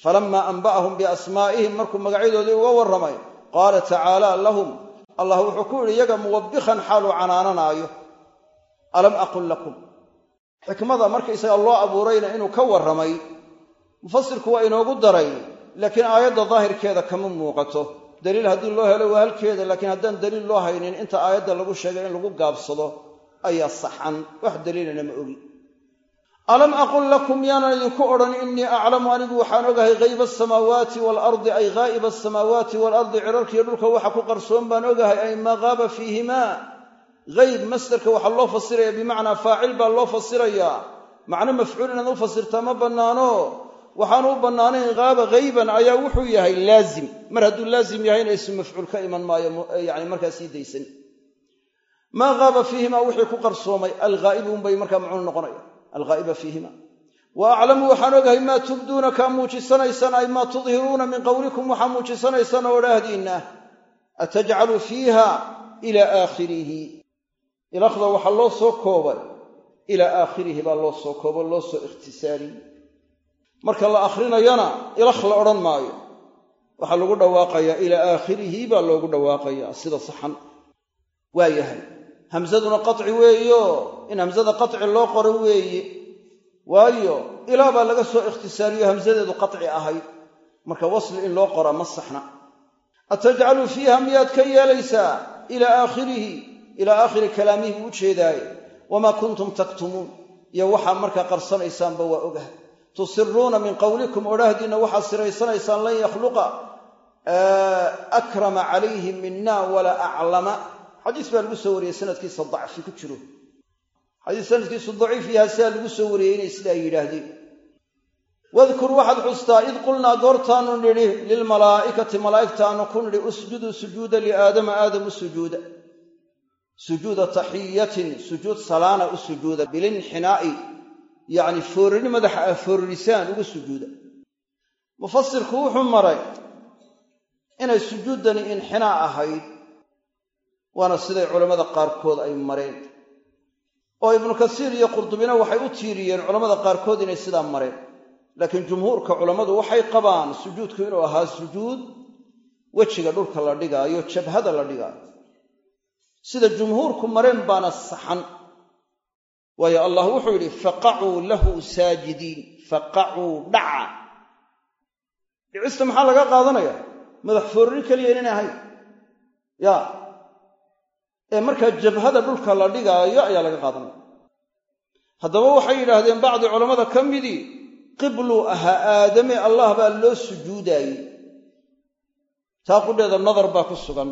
Falamaa anba'ahum biasmaa'ihim markuu magacyadoodii uga warramay qaala tacaala lahum allah wuxuu ku yidhi iyaga muwabbikan xaaluu canaananaayo. Alam aqul lakum? Xikmada markaysaga loo abuurayna inuu ka warramay mufasirku waa inoogu daray laakiin aayadda daahirkeeda kama muuqato daliil haddii loo helo waa halkeeda laakiin haddaan daliil loo haynin inta aayadda lagu sheegay in lagu gaabsado ayaa saxan. Wax daliilana ma ogi. Alam aqul lakum yaanan idinku odhan innii aclamu anigu waxaan ogahay hayba asamaawaati waalardi ay haa'iba asamaawaati waalardi cirarkiiyo dhulka waxa ku qarsoon baan ogahay ay maa fiihimaa. Hayb masderka waxaa loo fasiraya bimacnaa faacil baa loo fasirayaa macno mafcuul inaad u fasirtaa ma bannaano waxaanu u bannaanayn qaaba hayban ayaa wuxuu yahay laazim. Mar hadduu laazim yahayna ismu mafcuul ka iman maayo yani markaa sii daysan. Maa qaaba fiihimaa wixii ku qarsoomay. Alghaa'ibu unbay markaa macnuul noqonaya. Alghaa'iba fiihima. Wa aclamu waxaan ogahay maa tubduuna kaa muujisanaysaan ay maa tudhiruuna min qowlikum waxaa muujisanaysaan oo odhaahdiinna atajcalu fiiha ilaa aakhirihi. Ilaakhda waxaa loo soo koobay. Ilaa aakhirihi baa loo soo koobo loo soo ikhtisaariyey marka la akhrinayana ilakh la odhan maayo. Waxaa lagu dhawaaqayaa ilaa aakhirihi baa loogu dhawaaqayaa sida saxan. Waa yahay. Hamsaduna qaci weeyo. In hamsada qaci loo qoro weeye waayo ilaa baa laga soo ikhtisaariyo hamsadeedu qaci ahayd marka wasli in loo qoraa ma saxna. Atajcalu fiiha miyaad ka yeelaysaa? Ilaa aakhirihi. Ilaa aakhiri kalaamihi buu u jeedaaye. Wamaa kuntum taktumuun iyo waxaa markaa qarsanaysaanba waa ogahay tusiruuna min qowlikum odhahdiinna waxaad siraysanaysaan lan yakhluqa akrama calayhi mina walaa aclama. Xadiis baa lagu soo wariyey sanadkiisa dacfi ku jiro. Xadiis sanadkiisu daciif yaha sidaa lagu soo wariyey inay sidaa yidhaahdeen. Wadkur waxaad xustaa id qulnaa goortaanu nidhi lilmalaa'ikati malaa'igtaanu ku nidhi usjuduu sujuuda liaadama aadamu sujuuda. Sujuuda taxiyatin sujuud salaana u sujuuda bilinxinaa'i yacni foorrini madaxa ah foorrisaan ugu sujuuda. Mufasirku wuxuu maray inay sujuuddani inxinaa ahayd waana siday culammada qaarkood ay mareen. Oo ibnu kasiir iyo qurdubina waxay u tiiriyeen culammada qaarkood inay sidaa mareen. Laakiin jumhuurka culammadu waxay qabaan sujuudku inuu ahaa sujuud wejiga dhulka la dhigaayo jabhada la dhigaayo. Sida jumhuurku mareen baana saxan waayo allah wuxuu yidhi faqacuu lahu saajidiin faqacuu dhaca. Dhicista maxaa laga qaadanaya? Madax foorri keliya inay ahayn ya. Ee markaa jabhada dhulka la dhigaayo ayaa laga qaadanaya. Haddaba waxay yidhaahdeen bacdi culammada ka midii qibluu ahaa aadame allah baa loo sujuudaayey taa qudheeda nadar baa ku sugan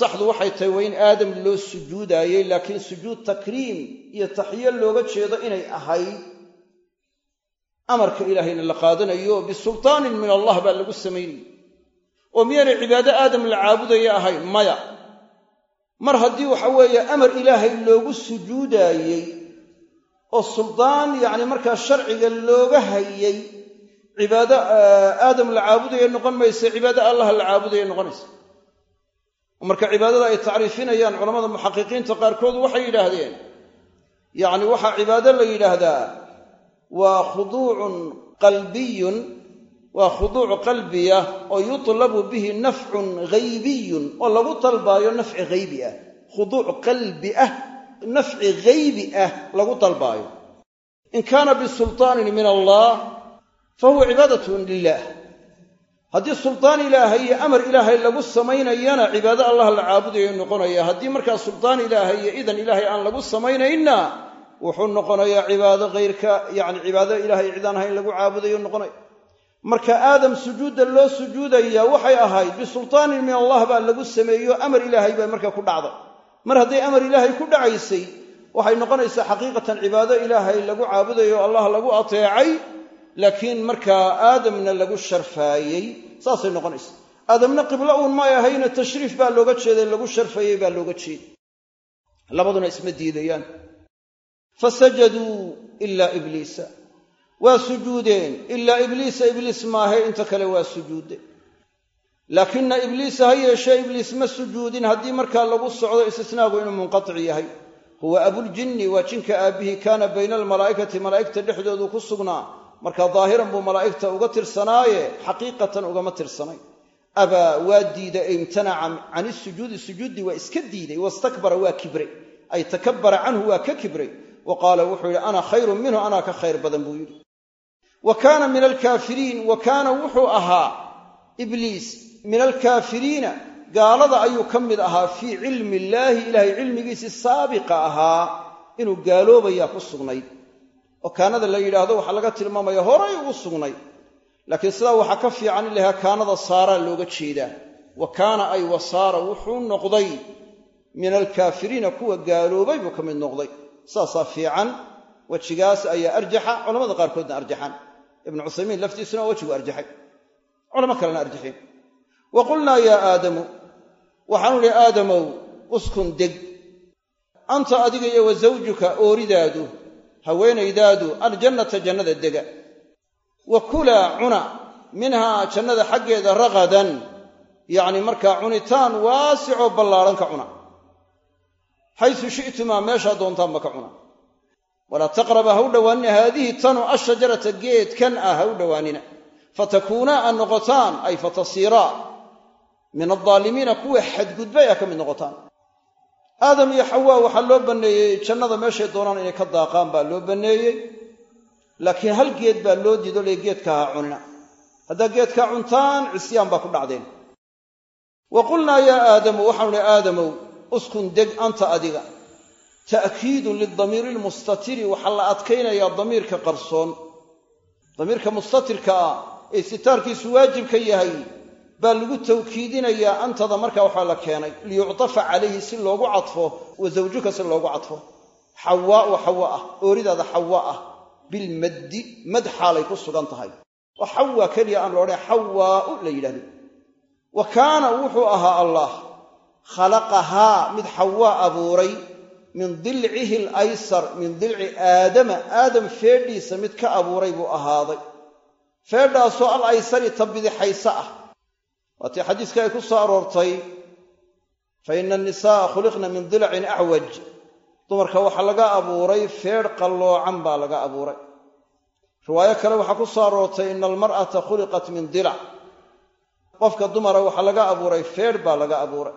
saxdu waxay tahay waa in aadam loo sujuudaayey laakiin sujuud takriim iyo taxiyo looga jeedo inay ahayd amarka ilaahayna la qaadanayo bisultaanin min allah baa lagu samaynayay oo miyaanay cibaado aadam la caabudaya ahayn maya. Mar haddii waxa weeye amar ilaahay loogu sujuudaayey oo suldaan yacni markaa sharciga looga hayay cibaado aadam la caabudaya noqon maysa cibaado allah la caabudaya noqonaysa marka cibaadada ay tacriifinayaan culamada muxaqiqiinta qaarkood waxay yidhaahdeen yacni waxaa cibaado la yidhaahdaa waa khuduucun qalbiyun waa khuduuc qalbiya oo yutlabu bihi nafcun haybiyun oo lagu dalbaayo nafci haybi ah. Khuduuc qalbi ah nafci haybi ah lagu dalbaayo in kaana bisultaanin min allah fa huwa cibaadatun lilah haddii sultaan ilaahay iyo amar ilaahay lagu samaynayana cibaado allah la caabudayo noqonaya. Haddii markaa sultaan ilaahay iyo idan ilaahay aan lagu samaynayna wuxuu noqonayaa cibaado hayrka yacni cibaado ilaahay cidaan ahayn lagu caabudayo noqonaya. Marka aadam sujuudda loo sujuudaya waxay ahayd bisultaanin min allah baa lagu sameeyo amar ilaahay baa markaa ku dhacday. Mar hadday amar ilaahay ku dhacaysay waxay noqonaysaa xaqiiqatan cibaado ilaahay lagu caabudayo allah lagu ateecay laakiin markaa aadamna lagu sharfaayey saasay noqonaysa. Aadamna qiblo uun may ahayne tashriif baa looga jeeday lagu sharfayey baa looga jeeday. Labaduna isma diidayaan. Fasajaduu ilaa ibliisa. Waa sujuudeen. Ilaa ibliisa ibliis maahe inta kale waa sujuude laakina ibliisa ha yeeshee ibliis ma sujuudin. Haddii markaa lagu socdo istisnaagu inuu munqatic yahay. Huwa abuljinni waa jinka aabbihii kaana bayna almalaa'ikati malaa'igta dhexdoodu ku sugnaa marka daahiran buu malaa'igta uga tirsanaaye xaqiiqatan ugama tirsanay. Abaa waa diiday e imtanaca can isujuudi sujuuddii waa iska diiday wastakbara waa kibray ay takabara canhu waa ka kibray wa qaala wuxuu yidhi ana khayrun minhu anaa ka khayr badan buu yidhi. Wa kaana min alkaafiriin wa kaana wuxuu ahaa ibliis. Min alkaafiriina gaalada ayuu ka mid ahaa fii cilmi illaahi ilaahay cilmigiisii saabiqa ahaa inuu gaaloobayaa ku sugnayd oo kaanada la yidhaahdo waxaa laga tilmaamaya horay ugu sugnay. Laakiin sidaa waxaa ka fiican in kaanada saaraa looga jeedaa. Wa kaana ay wasaara wuxuu noqday min alkaafiriina kuwa gaaloobay buu ka mid noqday. Saasaa fiican wejigaas ayaa arjaxa culamada qaarkoodna arjaxaan ibnu cuthaymiin laftiisuna waa wejigu arjaxay. Culamo kalena arjaxeen. Wa qulnaa yaa aadamu waxaanu idhi aadamow uskun deg. Anta adiga iyo wa zawjuka ooridaadu haweenaydaadu aljannata jannada dega. Wa kulaa cuna minhaa jannada xaggeeda ragadan yacni markaa cunitaan waasicoo ballaadhan ka cuna. Xaysu shi'tumaa meeshaa doontaanba ka cuna. Walaa taqraba ha u dhowaanina. Haadihi tanu ashajarata geedkan ah ha u dhowaanina. Fatakuunaa an noqotaan ay fatasiiraa. Min aldaalimiina kuwa xadgudbay a ka mid noqotaan aadam iyo xawaa waxaa loo banneeyey jannada meeshay doonaan inay ka daaqaan baa loo banneeyey laakiin hal geed baa loo diido le geedka ha cunina haddaa geedkaa cuntaan cisyaan baa ku dhacdeen. Wa qulnaa yaa aadamu waxaanu idhi aadamow uskun deg anta adiga. Ta'kiidun lidamiiri lmustatiri waxaa la adkaynayaa damiirka qarsoon. Damiirka mustatirka ah ee sitaarkiisu waajibka yahay baa lagu tawkiidinayaa antada markaa waxaa la keenay liyuctafa calayhi si loogu cadfo wa zawjuka si loogu cadfo. Xawaau xawa ah ooridaada xawa ah bilmaddi mad xaalay ku sugan tahay. Oo xawa keliya aan loodhan xawaau la yidhahdo. Wa kaana wuxuu ahaa allah khalaqahaa mid xawaa abuuray min dilcihi alaysar min dilci aadama aadam feedhiisa mid ka abuuray buu ahaaday. Feedhaasoo al aysari ta bidixaysa ah waatii xadiiska ay ku soo aroortay fa ina annisaaa khuliqna min dilacin acwaj dumarka waxaa laga abuuray feedh qalloocan baa laga abuuray. Riwaayo kale waxaa ku soo aroortay ina almar'ata khuliqat min dilac qofka dumara waxaa laga abuuray feedh baa laga abuuray.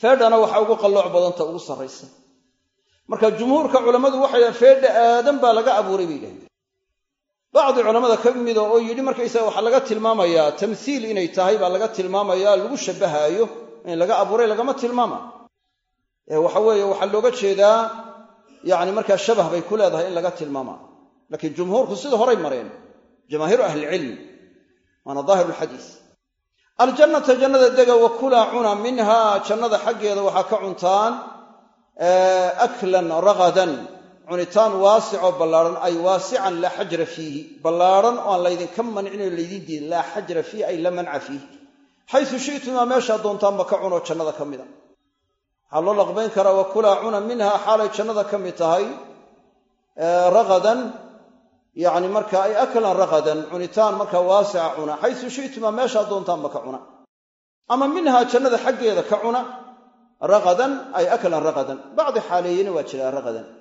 Feedhana waxaa ugu qallooc badanta ugu sarraysa. Marka jumhuurka culammadu waxay dhahen feedha aadan baa laga abuuray bay yidhahdeen bacdi culammada ka mida oo yidhi markaysaga waxaa laga tilmaamayaa tamthiil inay tahay baa laga tilmaamayaa lagu shabbahaayo in laga abuuray lagama tilmaama. Waxa weeye waxaa looga jeedaa yacni markaa shabah bay ku leedahay in laga tilmaama. Laakiin jumhuurku sida horay mareen jamaahiiru ahlicilm waana daahiru lxadiis aljannata jannada dega wa kulaa cuna minhaa jannada xaggeeda waxaa ka cuntaan aklan ragadan cunitaan waasicoo ballaadhan ay waasican laa xajra fiihi. Ballaadhan oo aan laydinka mancinayo laydin diidin laa xajra fiihi ay la manca fiihi. Xaysu shi'tumaa meeshaa doontaanba ka cunoo jannada ka mida. Waxaa loo laqbayn karaa wa cuna minhaa xaalay jannada ka mid tahay. Ragadan yacni marka ay aklan ragadan cunitaan markaa waasica cuna. Xaysu shi'tumaa meeshaa doontaanba ka cuna. Ama minhaa jannada xaggeeda ka cuna. Ragadan ay aklan ragadan bacdi xaaleeyena waa jiraa ragadan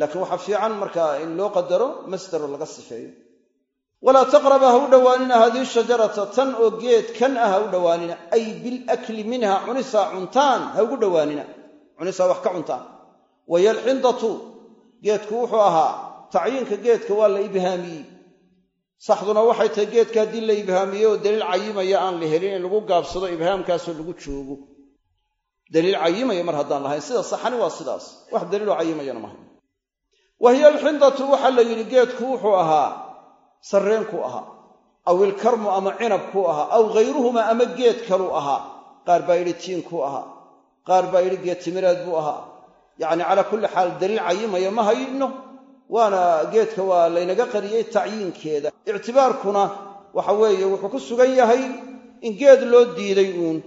laakiin waxaa fiican markaa in loo qadaro masdaro laga sifeeyo. Walaa taqraba ha u dhowaanina haadihi shajarata tan oo geed kan ah ha u dhowaanina ay bilakli minha cunisaa cuntaan ha ugu dhowaanina cunisaa wax ka cuntaan. Wayo alxindatu geedku wuxuu ahaa tacyiinka geedka waa la ibhaamiyey saxduna waxay tahay geedka haddii la ibhaamiyey oo daliil cayimaya aan la helin in lagu gaabsado ibhaamkaasoo lagu joogo. Daliil cayimaya mar haddaan lahayn. Sida saxani waa sidaas. Wax daliiloo cayimayana mahay wa hiya alxindatu waxaa la yidhi geedku wuxuu ahaa sarreenkuu ahaa aw ilkarmu ama cinabkuu ahaa aw ghayruhuma ama geed kaluu ahaa qaar baa yidhi tiinkuu ahaa qaar baa yidhi geed timireed buu ahaa yacni calaa kulli xaal daliil cayimaya ma hayno waana geedka waa laynaga qariyey tacyiinkeeda ictibaarkuna waxa weeye wuxuu ku sugan yahay in geed loo diiday uun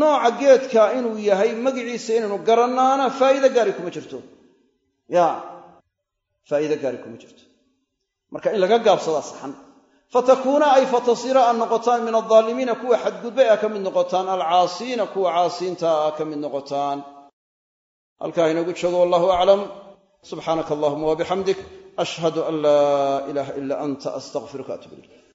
nooca geedka inuu yahay magiciisa inaynu garannaana faa'iide gaari kuma jirto ya faa'iide gaari kuma jirto. Marka in laga gaabsadaa saxan fatakuuna ay fatasiira aad noqotaan min aldaalimiina kuwa xadgudbay aa ka mid noqotaan alcaasiina kuwa caasiinta aa ka mid noqotaan. Halkaa inagu joogo wallahu aclam. Subxaanaka allahuma wabixamdik ashhadu an laa ilaaha ila anta astaqfiruka atub ilayk